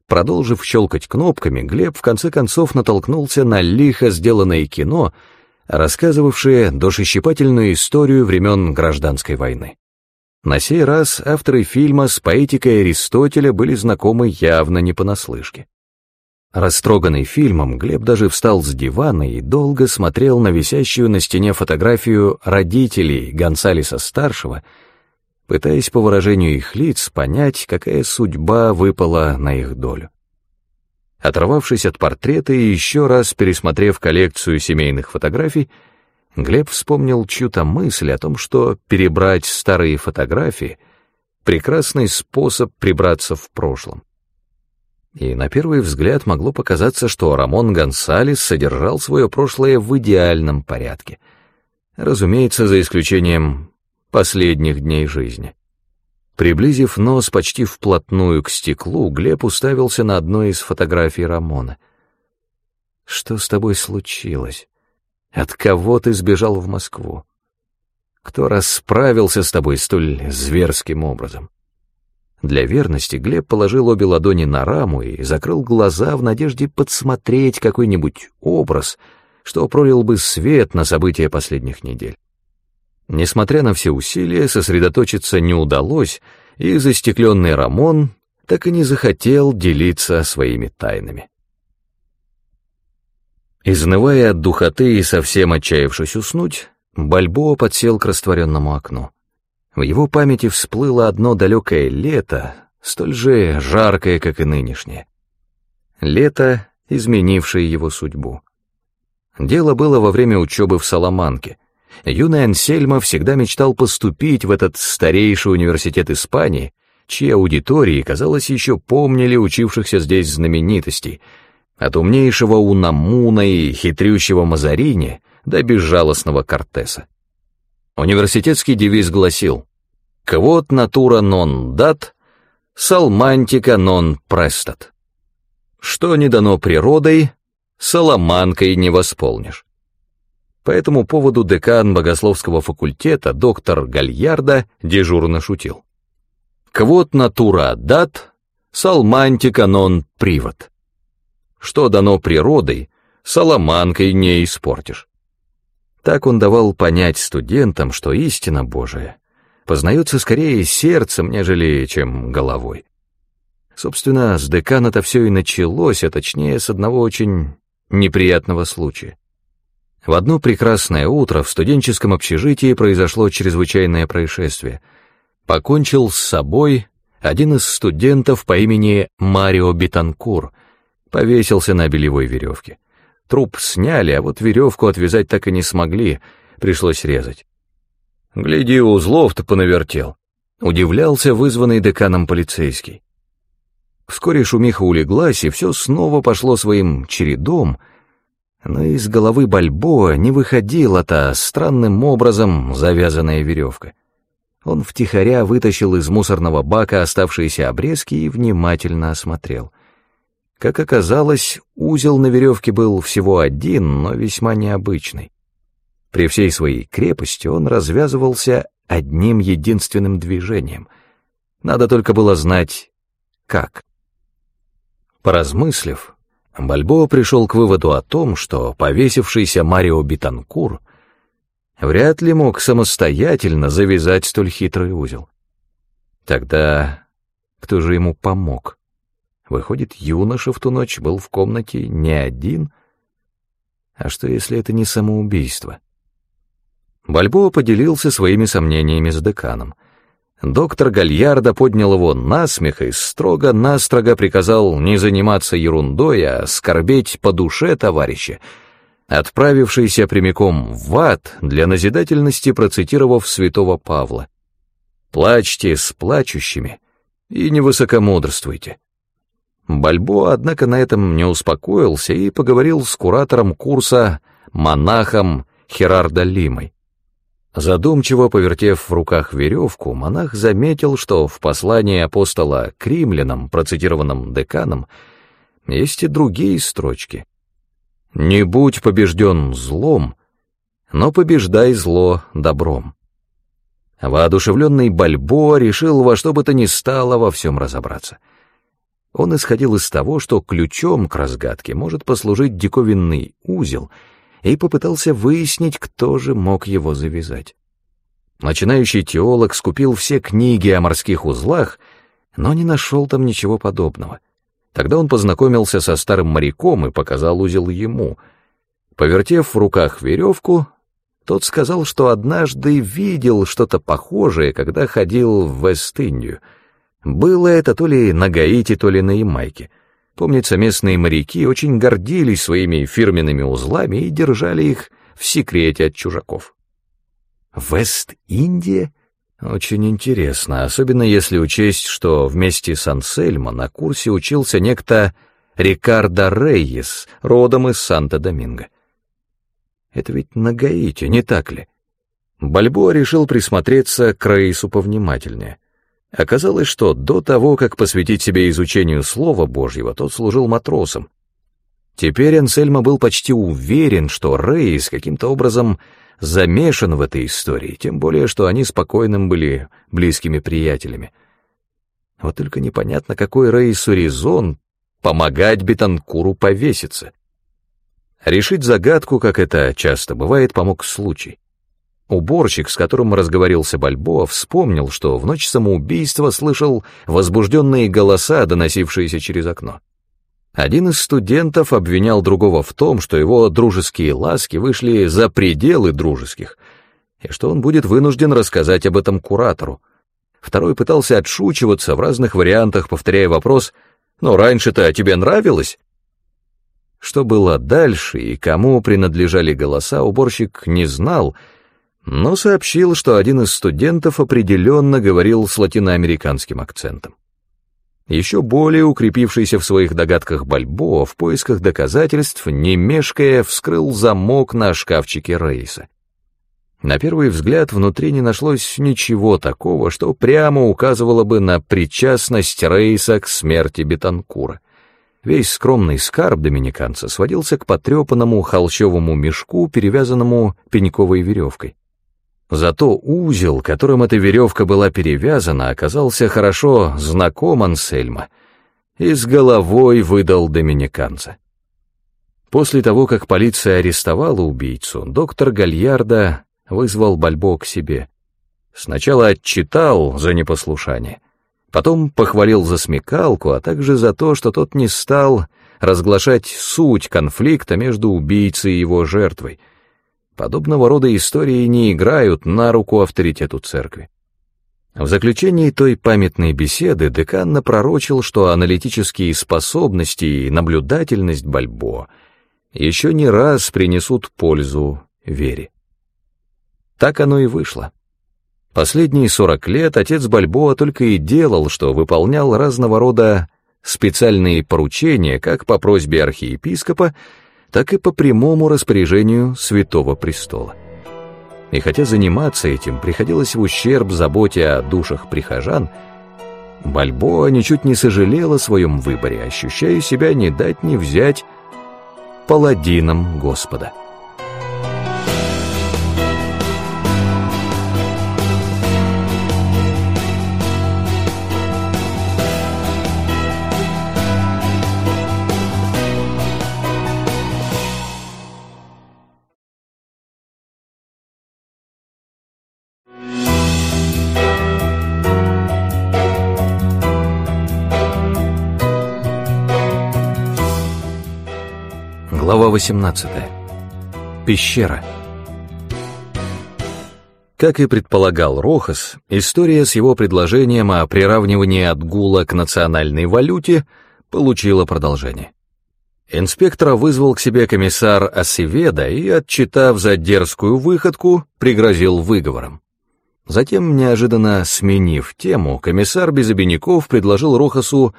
Продолжив щелкать кнопками, Глеб в конце концов натолкнулся на лихо сделанное кино, рассказывавшее душещипательную историю времен Гражданской войны. На сей раз авторы фильма с поэтикой Аристотеля были знакомы явно не понаслышке. Растроганный фильмом, Глеб даже встал с дивана и долго смотрел на висящую на стене фотографию родителей Гонсалеса-старшего, пытаясь по выражению их лиц понять, какая судьба выпала на их долю. Оторвавшись от портрета и еще раз пересмотрев коллекцию семейных фотографий, Глеб вспомнил чью-то мысль о том, что перебрать старые фотографии — прекрасный способ прибраться в прошлом. И на первый взгляд могло показаться, что Рамон Гонсалес содержал свое прошлое в идеальном порядке. Разумеется, за исключением последних дней жизни. Приблизив нос почти вплотную к стеклу, Глеб уставился на одну из фотографий Рамона. «Что с тобой случилось? От кого ты сбежал в Москву? Кто расправился с тобой столь зверским образом?» Для верности Глеб положил обе ладони на раму и закрыл глаза в надежде подсмотреть какой-нибудь образ, что пролил бы свет на события последних недель. Несмотря на все усилия, сосредоточиться не удалось, и застекленный Рамон так и не захотел делиться своими тайнами. Изнывая от духоты и совсем отчаявшись уснуть, Бальбоа подсел к растворенному окну. В его памяти всплыло одно далекое лето, столь же жаркое, как и нынешнее. Лето, изменившее его судьбу. Дело было во время учебы в Саламанке — юный Ансельмо всегда мечтал поступить в этот старейший университет Испании, чьи аудитории, казалось, еще помнили учившихся здесь знаменитостей, от умнейшего Унамуна и хитрющего Мазарини до безжалостного Кортеса. Университетский девиз гласил «Квот натура нон дат, салмантика нон престат». Что не дано природой, саламанкой не восполнишь. По этому поводу декан богословского факультета, доктор Гальярда, дежурно шутил. «Квот натура дат, салмантика нон привод». Что дано природой, соломанкой не испортишь. Так он давал понять студентам, что истина Божия познается скорее сердцем, нежели чем головой. Собственно, с декана-то все и началось, а точнее с одного очень неприятного случая. В одно прекрасное утро в студенческом общежитии произошло чрезвычайное происшествие. Покончил с собой один из студентов по имени Марио Битанкур, повесился на белевой веревке. Труп сняли, а вот веревку отвязать так и не смогли, пришлось резать. «Гляди, узлов-то понавертел», — удивлялся вызванный деканом полицейский. Вскоре шумиха улеглась, и все снова пошло своим чередом — но из головы Бальбоа не выходила та странным образом завязанная веревка. Он втихаря вытащил из мусорного бака оставшиеся обрезки и внимательно осмотрел. Как оказалось, узел на веревке был всего один, но весьма необычный. При всей своей крепости он развязывался одним единственным движением. Надо только было знать, как. Поразмыслив, Бальбоа пришел к выводу о том, что повесившийся Марио Битанкур вряд ли мог самостоятельно завязать столь хитрый узел. Тогда кто же ему помог? Выходит, юноша в ту ночь был в комнате не один? А что, если это не самоубийство? Бальбоа поделился своими сомнениями с деканом. Доктор Гальярда поднял его на смех и строго-настрого приказал не заниматься ерундой, а скорбеть по душе товарища, отправившийся прямиком в ад, для назидательности процитировав святого Павла. «Плачьте с плачущими и не высокомудрствуйте». Бальбо, однако, на этом не успокоился и поговорил с куратором курса, монахом Херардо Лимой. Задумчиво повертев в руках веревку, монах заметил, что в послании апостола к римлянам, процитированном деканом, есть и другие строчки. «Не будь побежден злом, но побеждай зло добром». Воодушевленный Бальбоа решил во что бы то ни стало во всем разобраться. Он исходил из того, что ключом к разгадке может послужить диковинный узел — и попытался выяснить, кто же мог его завязать. Начинающий теолог скупил все книги о морских узлах, но не нашел там ничего подобного. Тогда он познакомился со старым моряком и показал узел ему. Повертев в руках веревку, тот сказал, что однажды видел что-то похожее, когда ходил в Вест-Индию. Было это то ли на Гаити, то ли на Ямайке — Помнится, местные моряки очень гордились своими фирменными узлами и держали их в секрете от чужаков. Вест-Индия? Очень интересно, особенно если учесть, что вместе с Ансельмо на курсе учился некто Рикардо Рейес, родом из Санто-Доминго. Это ведь на Гаити, не так ли? Бальбоа решил присмотреться к Рейсу повнимательнее. Оказалось, что до того, как посвятить себя изучению Слова Божьего, тот служил матросом. Теперь Ансельма был почти уверен, что Рейс каким-то образом замешан в этой истории, тем более, что они спокойным были близкими приятелями. Вот только непонятно, какой Рейсу резон помогать Бетанкуру повеситься. Решить загадку, как это часто бывает, помог случай. Уборщик, с которым разговорился Бальбоа, вспомнил, что в ночь самоубийства слышал возбужденные голоса, доносившиеся через окно. Один из студентов обвинял другого в том, что его дружеские ласки вышли за пределы дружеских, и что он будет вынужден рассказать об этом куратору. Второй пытался отшучиваться в разных вариантах, повторяя вопрос «Но раньше-то тебе нравилось?» Что было дальше и кому принадлежали голоса, уборщик не знал — но сообщил, что один из студентов определенно говорил с латиноамериканским акцентом. Еще более укрепившийся в своих догадках Бальбоа в поисках доказательств, не мешкая, вскрыл замок на шкафчике Рейса. На первый взгляд внутри не нашлось ничего такого, что прямо указывало бы на причастность Рейса к смерти Бетанкура. Весь скромный скарб доминиканца сводился к потрепанному холщовому мешку, перевязанному пеньковой веревкой. Зато узел, которым эта веревка была перевязана, оказался хорошо знаком Ансельма и с головой выдал доминиканца. После того, как полиция арестовала убийцу, доктор Гальярдо вызвал Бальбо к себе. Сначала отчитал за непослушание, потом похвалил за смекалку, а также за то, что тот не стал разглашать суть конфликта между убийцей и его жертвой — Подобного рода истории не играют на руку авторитету церкви. В заключении той памятной беседы декан напророчил, что аналитические способности и наблюдательность Бальбо еще не раз принесут пользу вере. Так оно и вышло. Последние сорок лет отец Бальбоа только и делал, что выполнял разного рода специальные поручения как по просьбе архиепископа, так и по прямому распоряжению Святого Престола. И хотя заниматься этим приходилось в ущерб заботе о душах прихожан, Бальбоа ничуть не сожалел о своем выборе, ощущая себя не дать не взять паладином Господа. 18. Пещера. Как и предполагал Рохас, история с его предложением о приравнивании отгула к национальной валюте получила продолжение. Инспектора вызвал к себе комиссар Осеведа и, отчитав за дерзкую выходку, пригрозил выговором. Затем, неожиданно сменив тему, комиссар без обиняков предложил Рохасу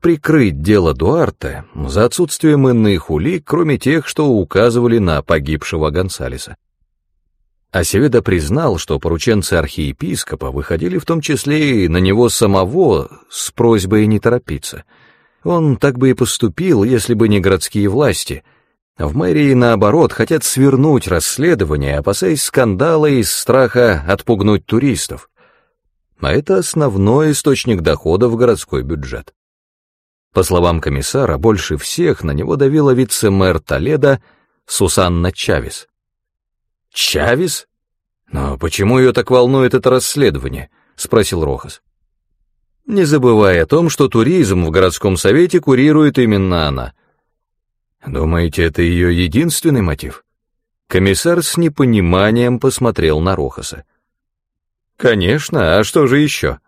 прикрыть дело Дуарте за отсутствием иных улик, кроме тех, что указывали на погибшего Гонсалеса. Осеведа признал, что порученцы архиепископа выходили в том числе и на него самого с просьбой не торопиться. Он так бы и поступил, если бы не городские власти — в мэрии, наоборот, хотят свернуть расследование, опасаясь скандала и страха отпугнуть туристов. А это основной источник дохода в городской бюджет. По словам комиссара, больше всех на него давила вице-мэр Толедо Сусанна Чавес. «Чавес? Но почему ее так волнует это расследование?» — спросил Рохас. «Не забывай о том, что туризм в городском совете курирует именно она», Думаете, это ее единственный мотив? Комиссар с непониманием посмотрел на Рохаса. Конечно, а что же еще?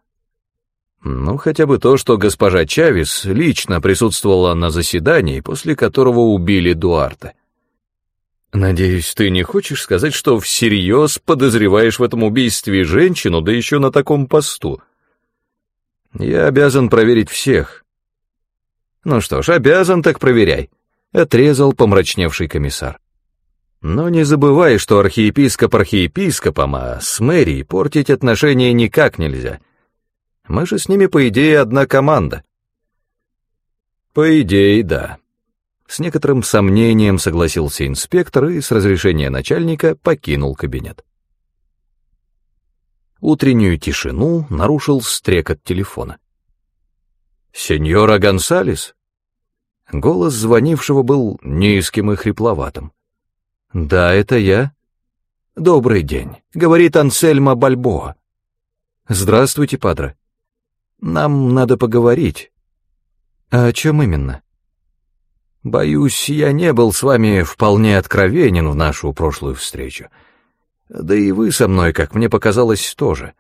Ну, хотя бы то, что госпожа Чавес лично присутствовала на заседании, после которого убили Дуарта. Надеюсь, ты не хочешь сказать, что всерьез подозреваешь в этом убийстве женщину, да еще на таком посту? Я обязан проверить всех. Ну что ж, обязан, так проверяй. — отрезал помрачневший комиссар. «Но не забывай, что архиепископ архиепископом, а с мэрией портить отношения никак нельзя. Мы же с ними, по идее, одна команда». «По идее, да». С некоторым сомнением согласился инспектор и с разрешения начальника покинул кабинет. Утреннюю тишину нарушил стрекот телефона. «Сеньора Гонсалес?» Голос звонившего был низким и хрипловатым. «Да, это я». «Добрый день», — говорит Ансельма Бальбоа. «Здравствуйте, падре. Нам надо поговорить». «А «О чем именно?» «Боюсь, я не был с вами вполне откровенен в нашу прошлую встречу. Да и вы со мной, как мне показалось, тоже.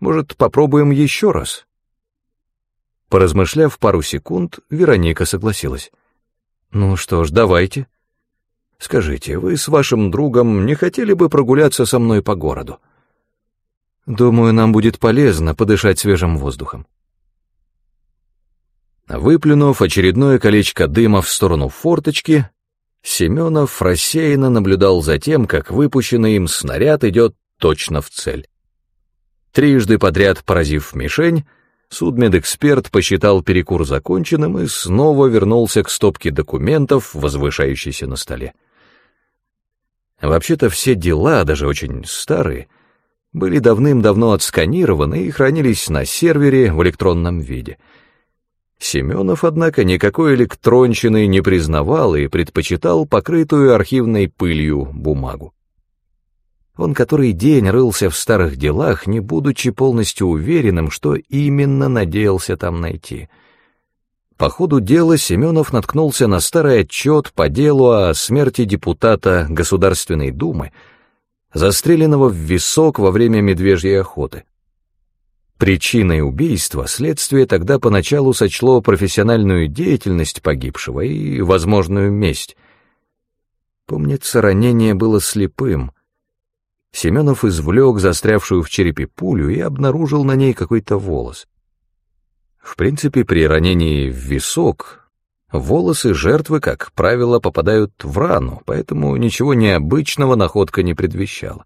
Может, попробуем еще раз?» Поразмышляв пару секунд, Вероника согласилась. «Ну что ж, давайте. Скажите, вы с вашим другом не хотели бы прогуляться со мной по городу? Думаю, нам будет полезно подышать свежим воздухом». Выплюнув очередное колечко дыма в сторону форточки, Семенов рассеянно наблюдал за тем, как выпущенный им снаряд идет точно в цель. Трижды подряд поразив мишень, Судмедэксперт посчитал перекур законченным и снова вернулся к стопке документов, возвышающейся на столе. Вообще-то все дела, даже очень старые, были давным-давно отсканированы и хранились на сервере в электронном виде. Семенов, однако, никакой электронщины не признавал и предпочитал покрытую архивной пылью бумагу. Он который день рылся в старых делах, не будучи полностью уверенным, что именно надеялся там найти. По ходу дела Семенов наткнулся на старый отчет по делу о смерти депутата Государственной Думы, застреленного в висок во время медвежьей охоты. Причиной убийства следствие тогда поначалу сочло профессиональную деятельность погибшего и возможную месть. Помнится, ранение было слепым — Семенов извлек застрявшую в черепе пулю и обнаружил на ней какой-то волос. В принципе, при ранении в висок волосы жертвы, как правило, попадают в рану, поэтому ничего необычного находка не предвещала.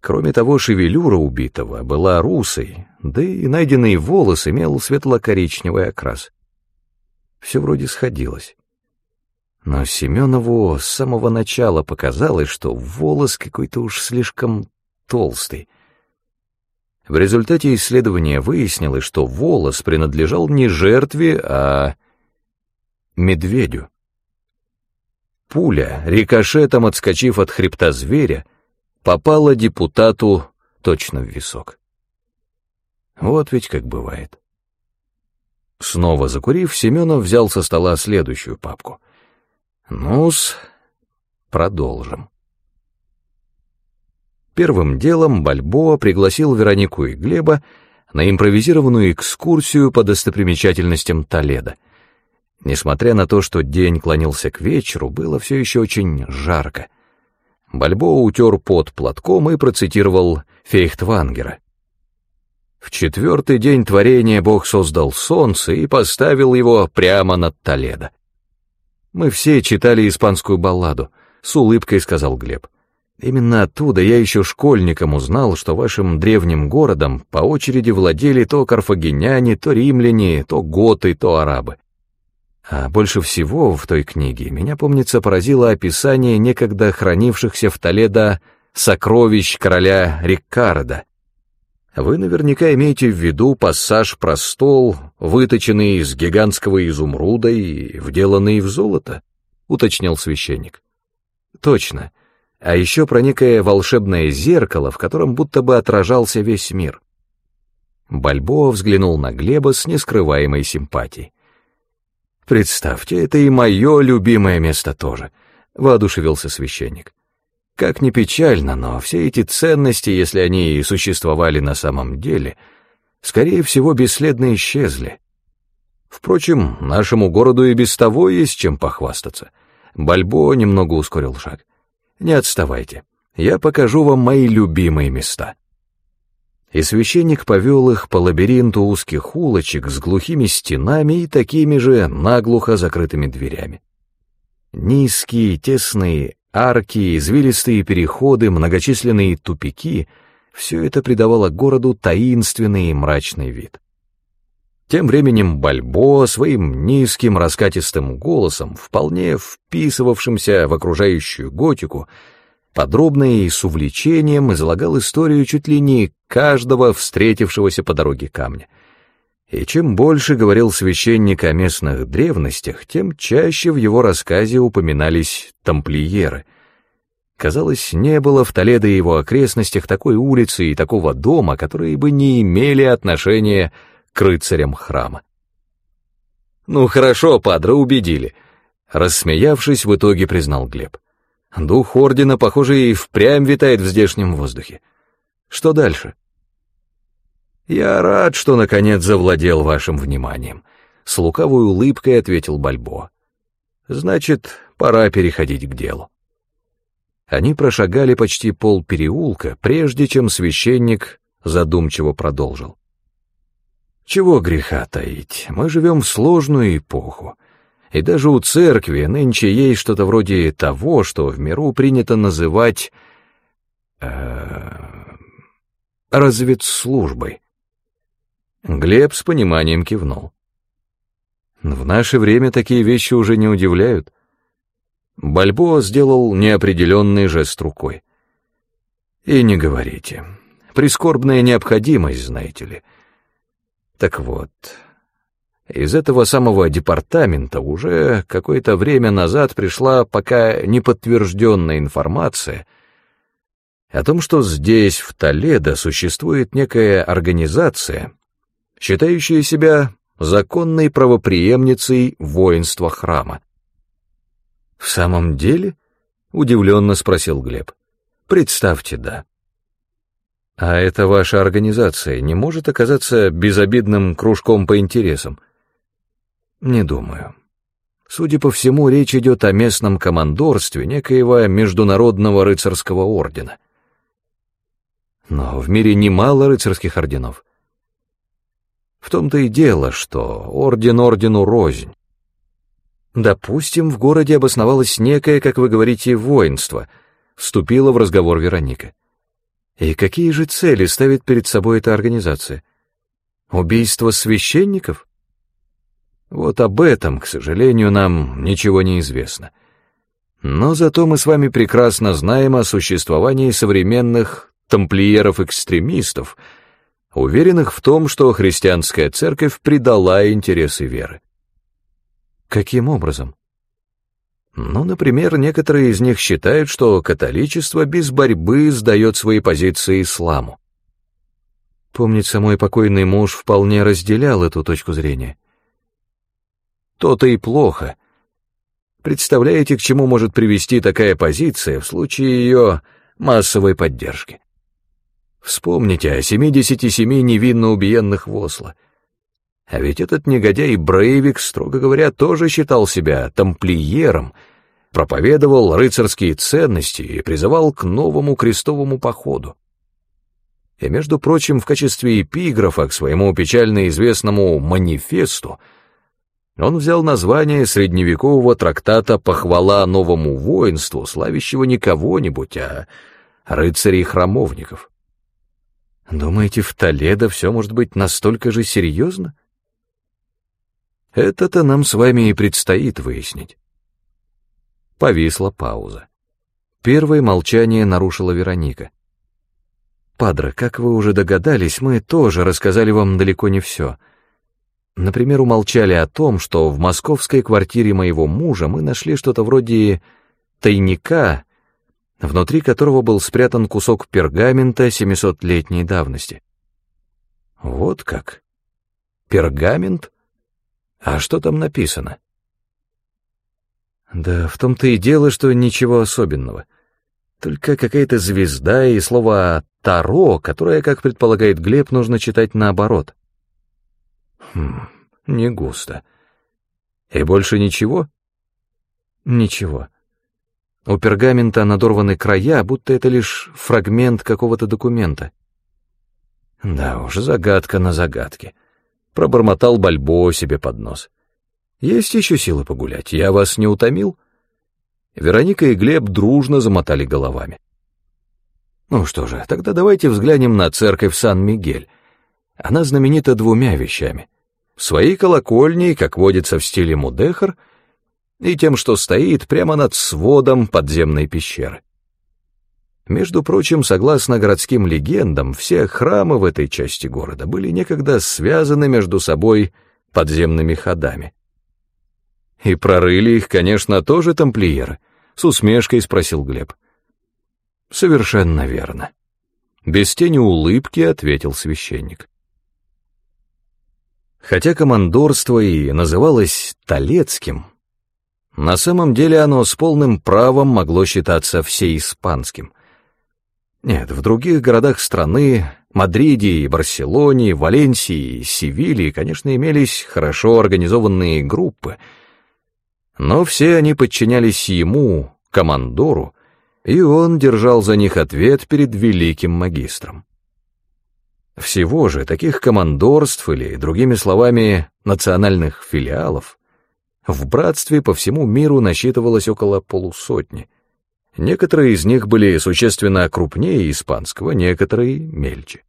Кроме того, шевелюра убитого была русой, да и найденный волос имел светло-коричневый окрас. Все вроде сходилось. Но Семенову с самого начала показалось, что волос какой-то уж слишком толстый. В результате исследования выяснилось, что волос принадлежал не жертве, а медведю. Пуля, рикошетом отскочив от хребта зверя, попала депутату точно в висок. Вот ведь как бывает. Снова закурив, Семенов взял со стола следующую папку — ну-с, продолжим. Первым делом Бальбоа пригласил Веронику и Глеба на импровизированную экскурсию по достопримечательностям Толеда. Несмотря на то, что день клонился к вечеру, было все еще очень жарко. Бальбо утер под платком и процитировал Фейхтвангера. В четвертый день творения Бог создал солнце и поставил его прямо над Толедо. Мы все читали испанскую балладу, с улыбкой сказал Глеб. Именно оттуда я еще школьником узнал, что вашим древним городом по очереди владели то карфагеняне, то римляне, то готы, то арабы. А больше всего в той книге меня, помнится, поразило описание некогда хранившихся в Толедо сокровищ короля Риккарда. Вы наверняка имеете в виду пассаж про стол, выточенный из гигантского изумруда и вделанный в золото, уточнил священник. Точно а еще про некое волшебное зеркало, в котором будто бы отражался весь мир. Бальбоа взглянул на Глеба с нескрываемой симпатией. «Представьте, это и мое любимое место тоже», — воодушевился священник. «Как ни печально, но все эти ценности, если они и существовали на самом деле, скорее всего, бесследно исчезли. Впрочем, нашему городу и без того есть чем похвастаться». Бальбоа немного ускорил шаг. Не отставайте, я покажу вам мои любимые места. И священник повел их по лабиринту узких улочек с глухими стенами и такими же наглухо закрытыми дверями. Низкие, тесные арки, извилистые переходы, многочисленные тупики — все это придавало городу таинственный и мрачный вид. Тем временем Бальбо своим низким раскатистым голосом, вполне вписывавшимся в окружающую готику, подробно и с увлечением излагал историю чуть ли не каждого встретившегося по дороге камня. И чем больше говорил священник о местных древностях, тем чаще в его рассказе упоминались тамплиеры. Казалось, не было в Толедо и его окрестностях такой улицы и такого дома, которые бы не имели отношения к рыцарям храма. «Ну хорошо, падре, убедили», — рассмеявшись, в итоге признал Глеб. «Дух Ордена, похоже, и впрямь витает в здешнем воздухе. Что дальше?» «Я рад, что наконец завладел вашим вниманием», — с лукавой улыбкой ответил Бальбо. «Значит, пора переходить к делу». Они прошагали почти пол переулка, прежде чем священник задумчиво продолжил. Чего греха таить, мы живем в сложную эпоху. И даже у церкви нынче есть что-то вроде того, что в миру принято называть... Э, разведслужбой. Глеб с пониманием кивнул. В наше время такие вещи уже не удивляют. Бальбоа сделал неопределенный жест рукой. И не говорите. Прискорбная необходимость, знаете ли — так вот, из этого самого департамента уже какое-то время назад пришла пока неподтвержденная информация о том, что здесь, в Толедо, существует некая организация, считающая себя законной правопреемницей воинства храма. «В самом деле?» — удивленно спросил Глеб. «Представьте, да. А эта ваша организация не может оказаться безобидным кружком по интересам? Не думаю. Судя по всему, речь идет о местном командорстве некоего международного рыцарского ордена. Но в мире немало рыцарских орденов. В том-то и дело, что орден ордену рознь. Допустим, в городе обосновалось некое, как вы говорите, воинство, вступила в разговор Вероника. И какие же цели ставит перед собой эта организация? Убийство священников? Вот об этом, к сожалению, нам ничего не известно. Но зато мы с вами прекрасно знаем о существовании современных тамплиеров-экстремистов, уверенных в том, что христианская церковь предала интересы веры. Каким образом? Ну, например, некоторые из них считают, что католичество без борьбы сдает свои позиции исламу. Помнится, мой покойный муж вполне разделял эту точку зрения. То-то и плохо. Представляете, к чему может привести такая позиция в случае ее массовой поддержки? Вспомните о 77 невинно убиенных в Осло. А ведь этот негодяй Брейвик, строго говоря, тоже считал себя тамплиером, проповедовал рыцарские ценности и призывал к новому крестовому походу. И, между прочим, в качестве эпиграфа к своему печально известному «манифесту» он взял название средневекового трактата «Похвала новому воинству», славящего не кого-нибудь, а рыцарей-храмовников. Думаете, в Толедо все может быть настолько же серьезно? Это-то нам с вами и предстоит выяснить. Повисла пауза. Первое молчание нарушила Вероника. «Падре, как вы уже догадались, мы тоже рассказали вам далеко не все. Например, умолчали о том, что в московской квартире моего мужа мы нашли что-то вроде тайника, внутри которого был спрятан кусок пергамента 700-летней давности. Вот как? Пергамент? А что там написано? Да в том-то и дело, что ничего особенного. Только какая-то звезда и слово «таро», которое, как предполагает Глеб, нужно читать наоборот. Хм, не густо. И больше ничего? Ничего. У пергамента надорваны края, будто это лишь фрагмент какого-то документа. Да уж, загадка на загадке. Пробормотал Бальбо себе под нос. Есть еще силы погулять, я вас не утомил? Вероника и Глеб дружно замотали головами. Ну что же, тогда давайте взглянем на церковь Сан-Мигель. Она знаменита двумя вещами. Своей колокольней, как водится в стиле мудехар, и тем, что стоит прямо над сводом подземной пещеры. Между прочим, согласно городским легендам, все храмы в этой части города были некогда связаны между собой подземными ходами. И прорыли их, конечно, тоже тамплиеры, с усмешкой спросил Глеб. Совершенно верно. Без тени улыбки ответил священник. Хотя командорство и называлось Толецким, на самом деле оно с полным правом могло считаться всеиспанским. Нет, в других городах страны, Мадриде и Барселоне, Валенсии и Севилье, конечно, имелись хорошо организованные группы, но все они подчинялись ему, командору, и он держал за них ответ перед великим магистром. Всего же таких командорств или, другими словами, национальных филиалов в братстве по всему миру насчитывалось около полусотни. Некоторые из них были существенно крупнее испанского, некоторые — мельче.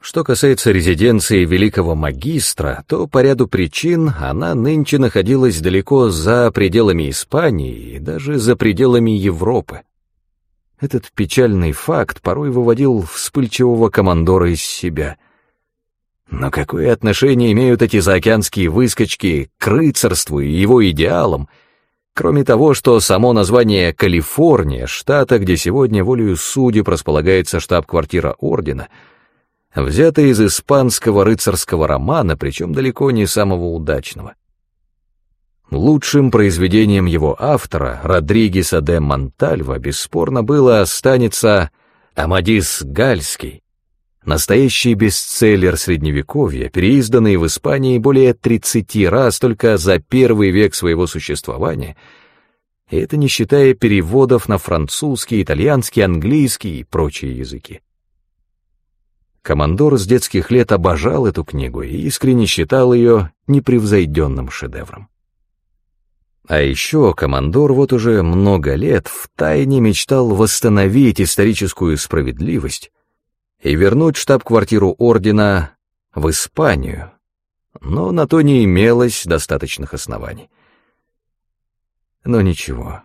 Что касается резиденции великого магистра, то по ряду причин она нынче находилась далеко за пределами Испании и даже за пределами Европы. Этот печальный факт порой выводил вспыльчивого командора из себя — но какое отношение имеют эти заокеанские выскочки к рыцарству и его идеалам, кроме того, что само название Калифорния, штата, где сегодня волею судеб располагается штаб-квартира ордена, взято из испанского рыцарского романа, причем далеко не самого удачного. Лучшим произведением его автора, Родригеса де Монтальва, бесспорно было останется «Амадис Гальский», Настоящий бестселлер Средневековья, переизданный в Испании более 30 раз только за первый век своего существования, и это не считая переводов на французский, итальянский, английский и прочие языки. Командор с детских лет обожал эту книгу и искренне считал ее непревзойденным шедевром. А еще командор вот уже много лет втайне мечтал восстановить историческую справедливость и вернуть штаб-квартиру ордена в Испанию, но на то не имелось достаточных оснований. Но ничего,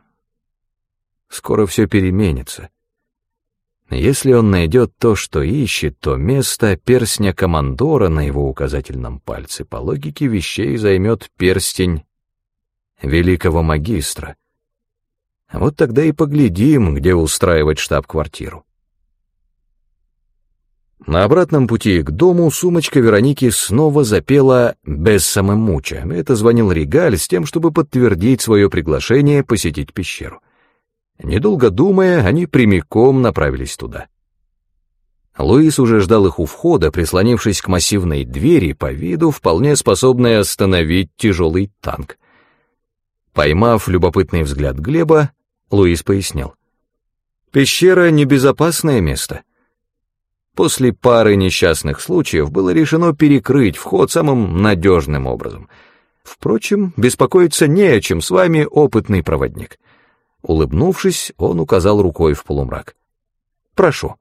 скоро все переменится. Если он найдет то, что ищет, то место перстня командора на его указательном пальце по логике вещей займет перстень великого магистра. Вот тогда и поглядим, где устраивать штаб-квартиру. На обратном пути к дому сумочка Вероники снова запела без самомуча. Это звонил Регаль с тем, чтобы подтвердить свое приглашение посетить пещеру. Недолго думая, они прямиком направились туда. Луис уже ждал их у входа, прислонившись к массивной двери, по виду вполне способной остановить тяжелый танк. Поймав любопытный взгляд Глеба, Луис пояснил. «Пещера — небезопасное место. После пары несчастных случаев было решено перекрыть вход самым надежным образом. Впрочем, беспокоиться не о чем, с вами опытный проводник». Улыбнувшись, он указал рукой в полумрак. «Прошу».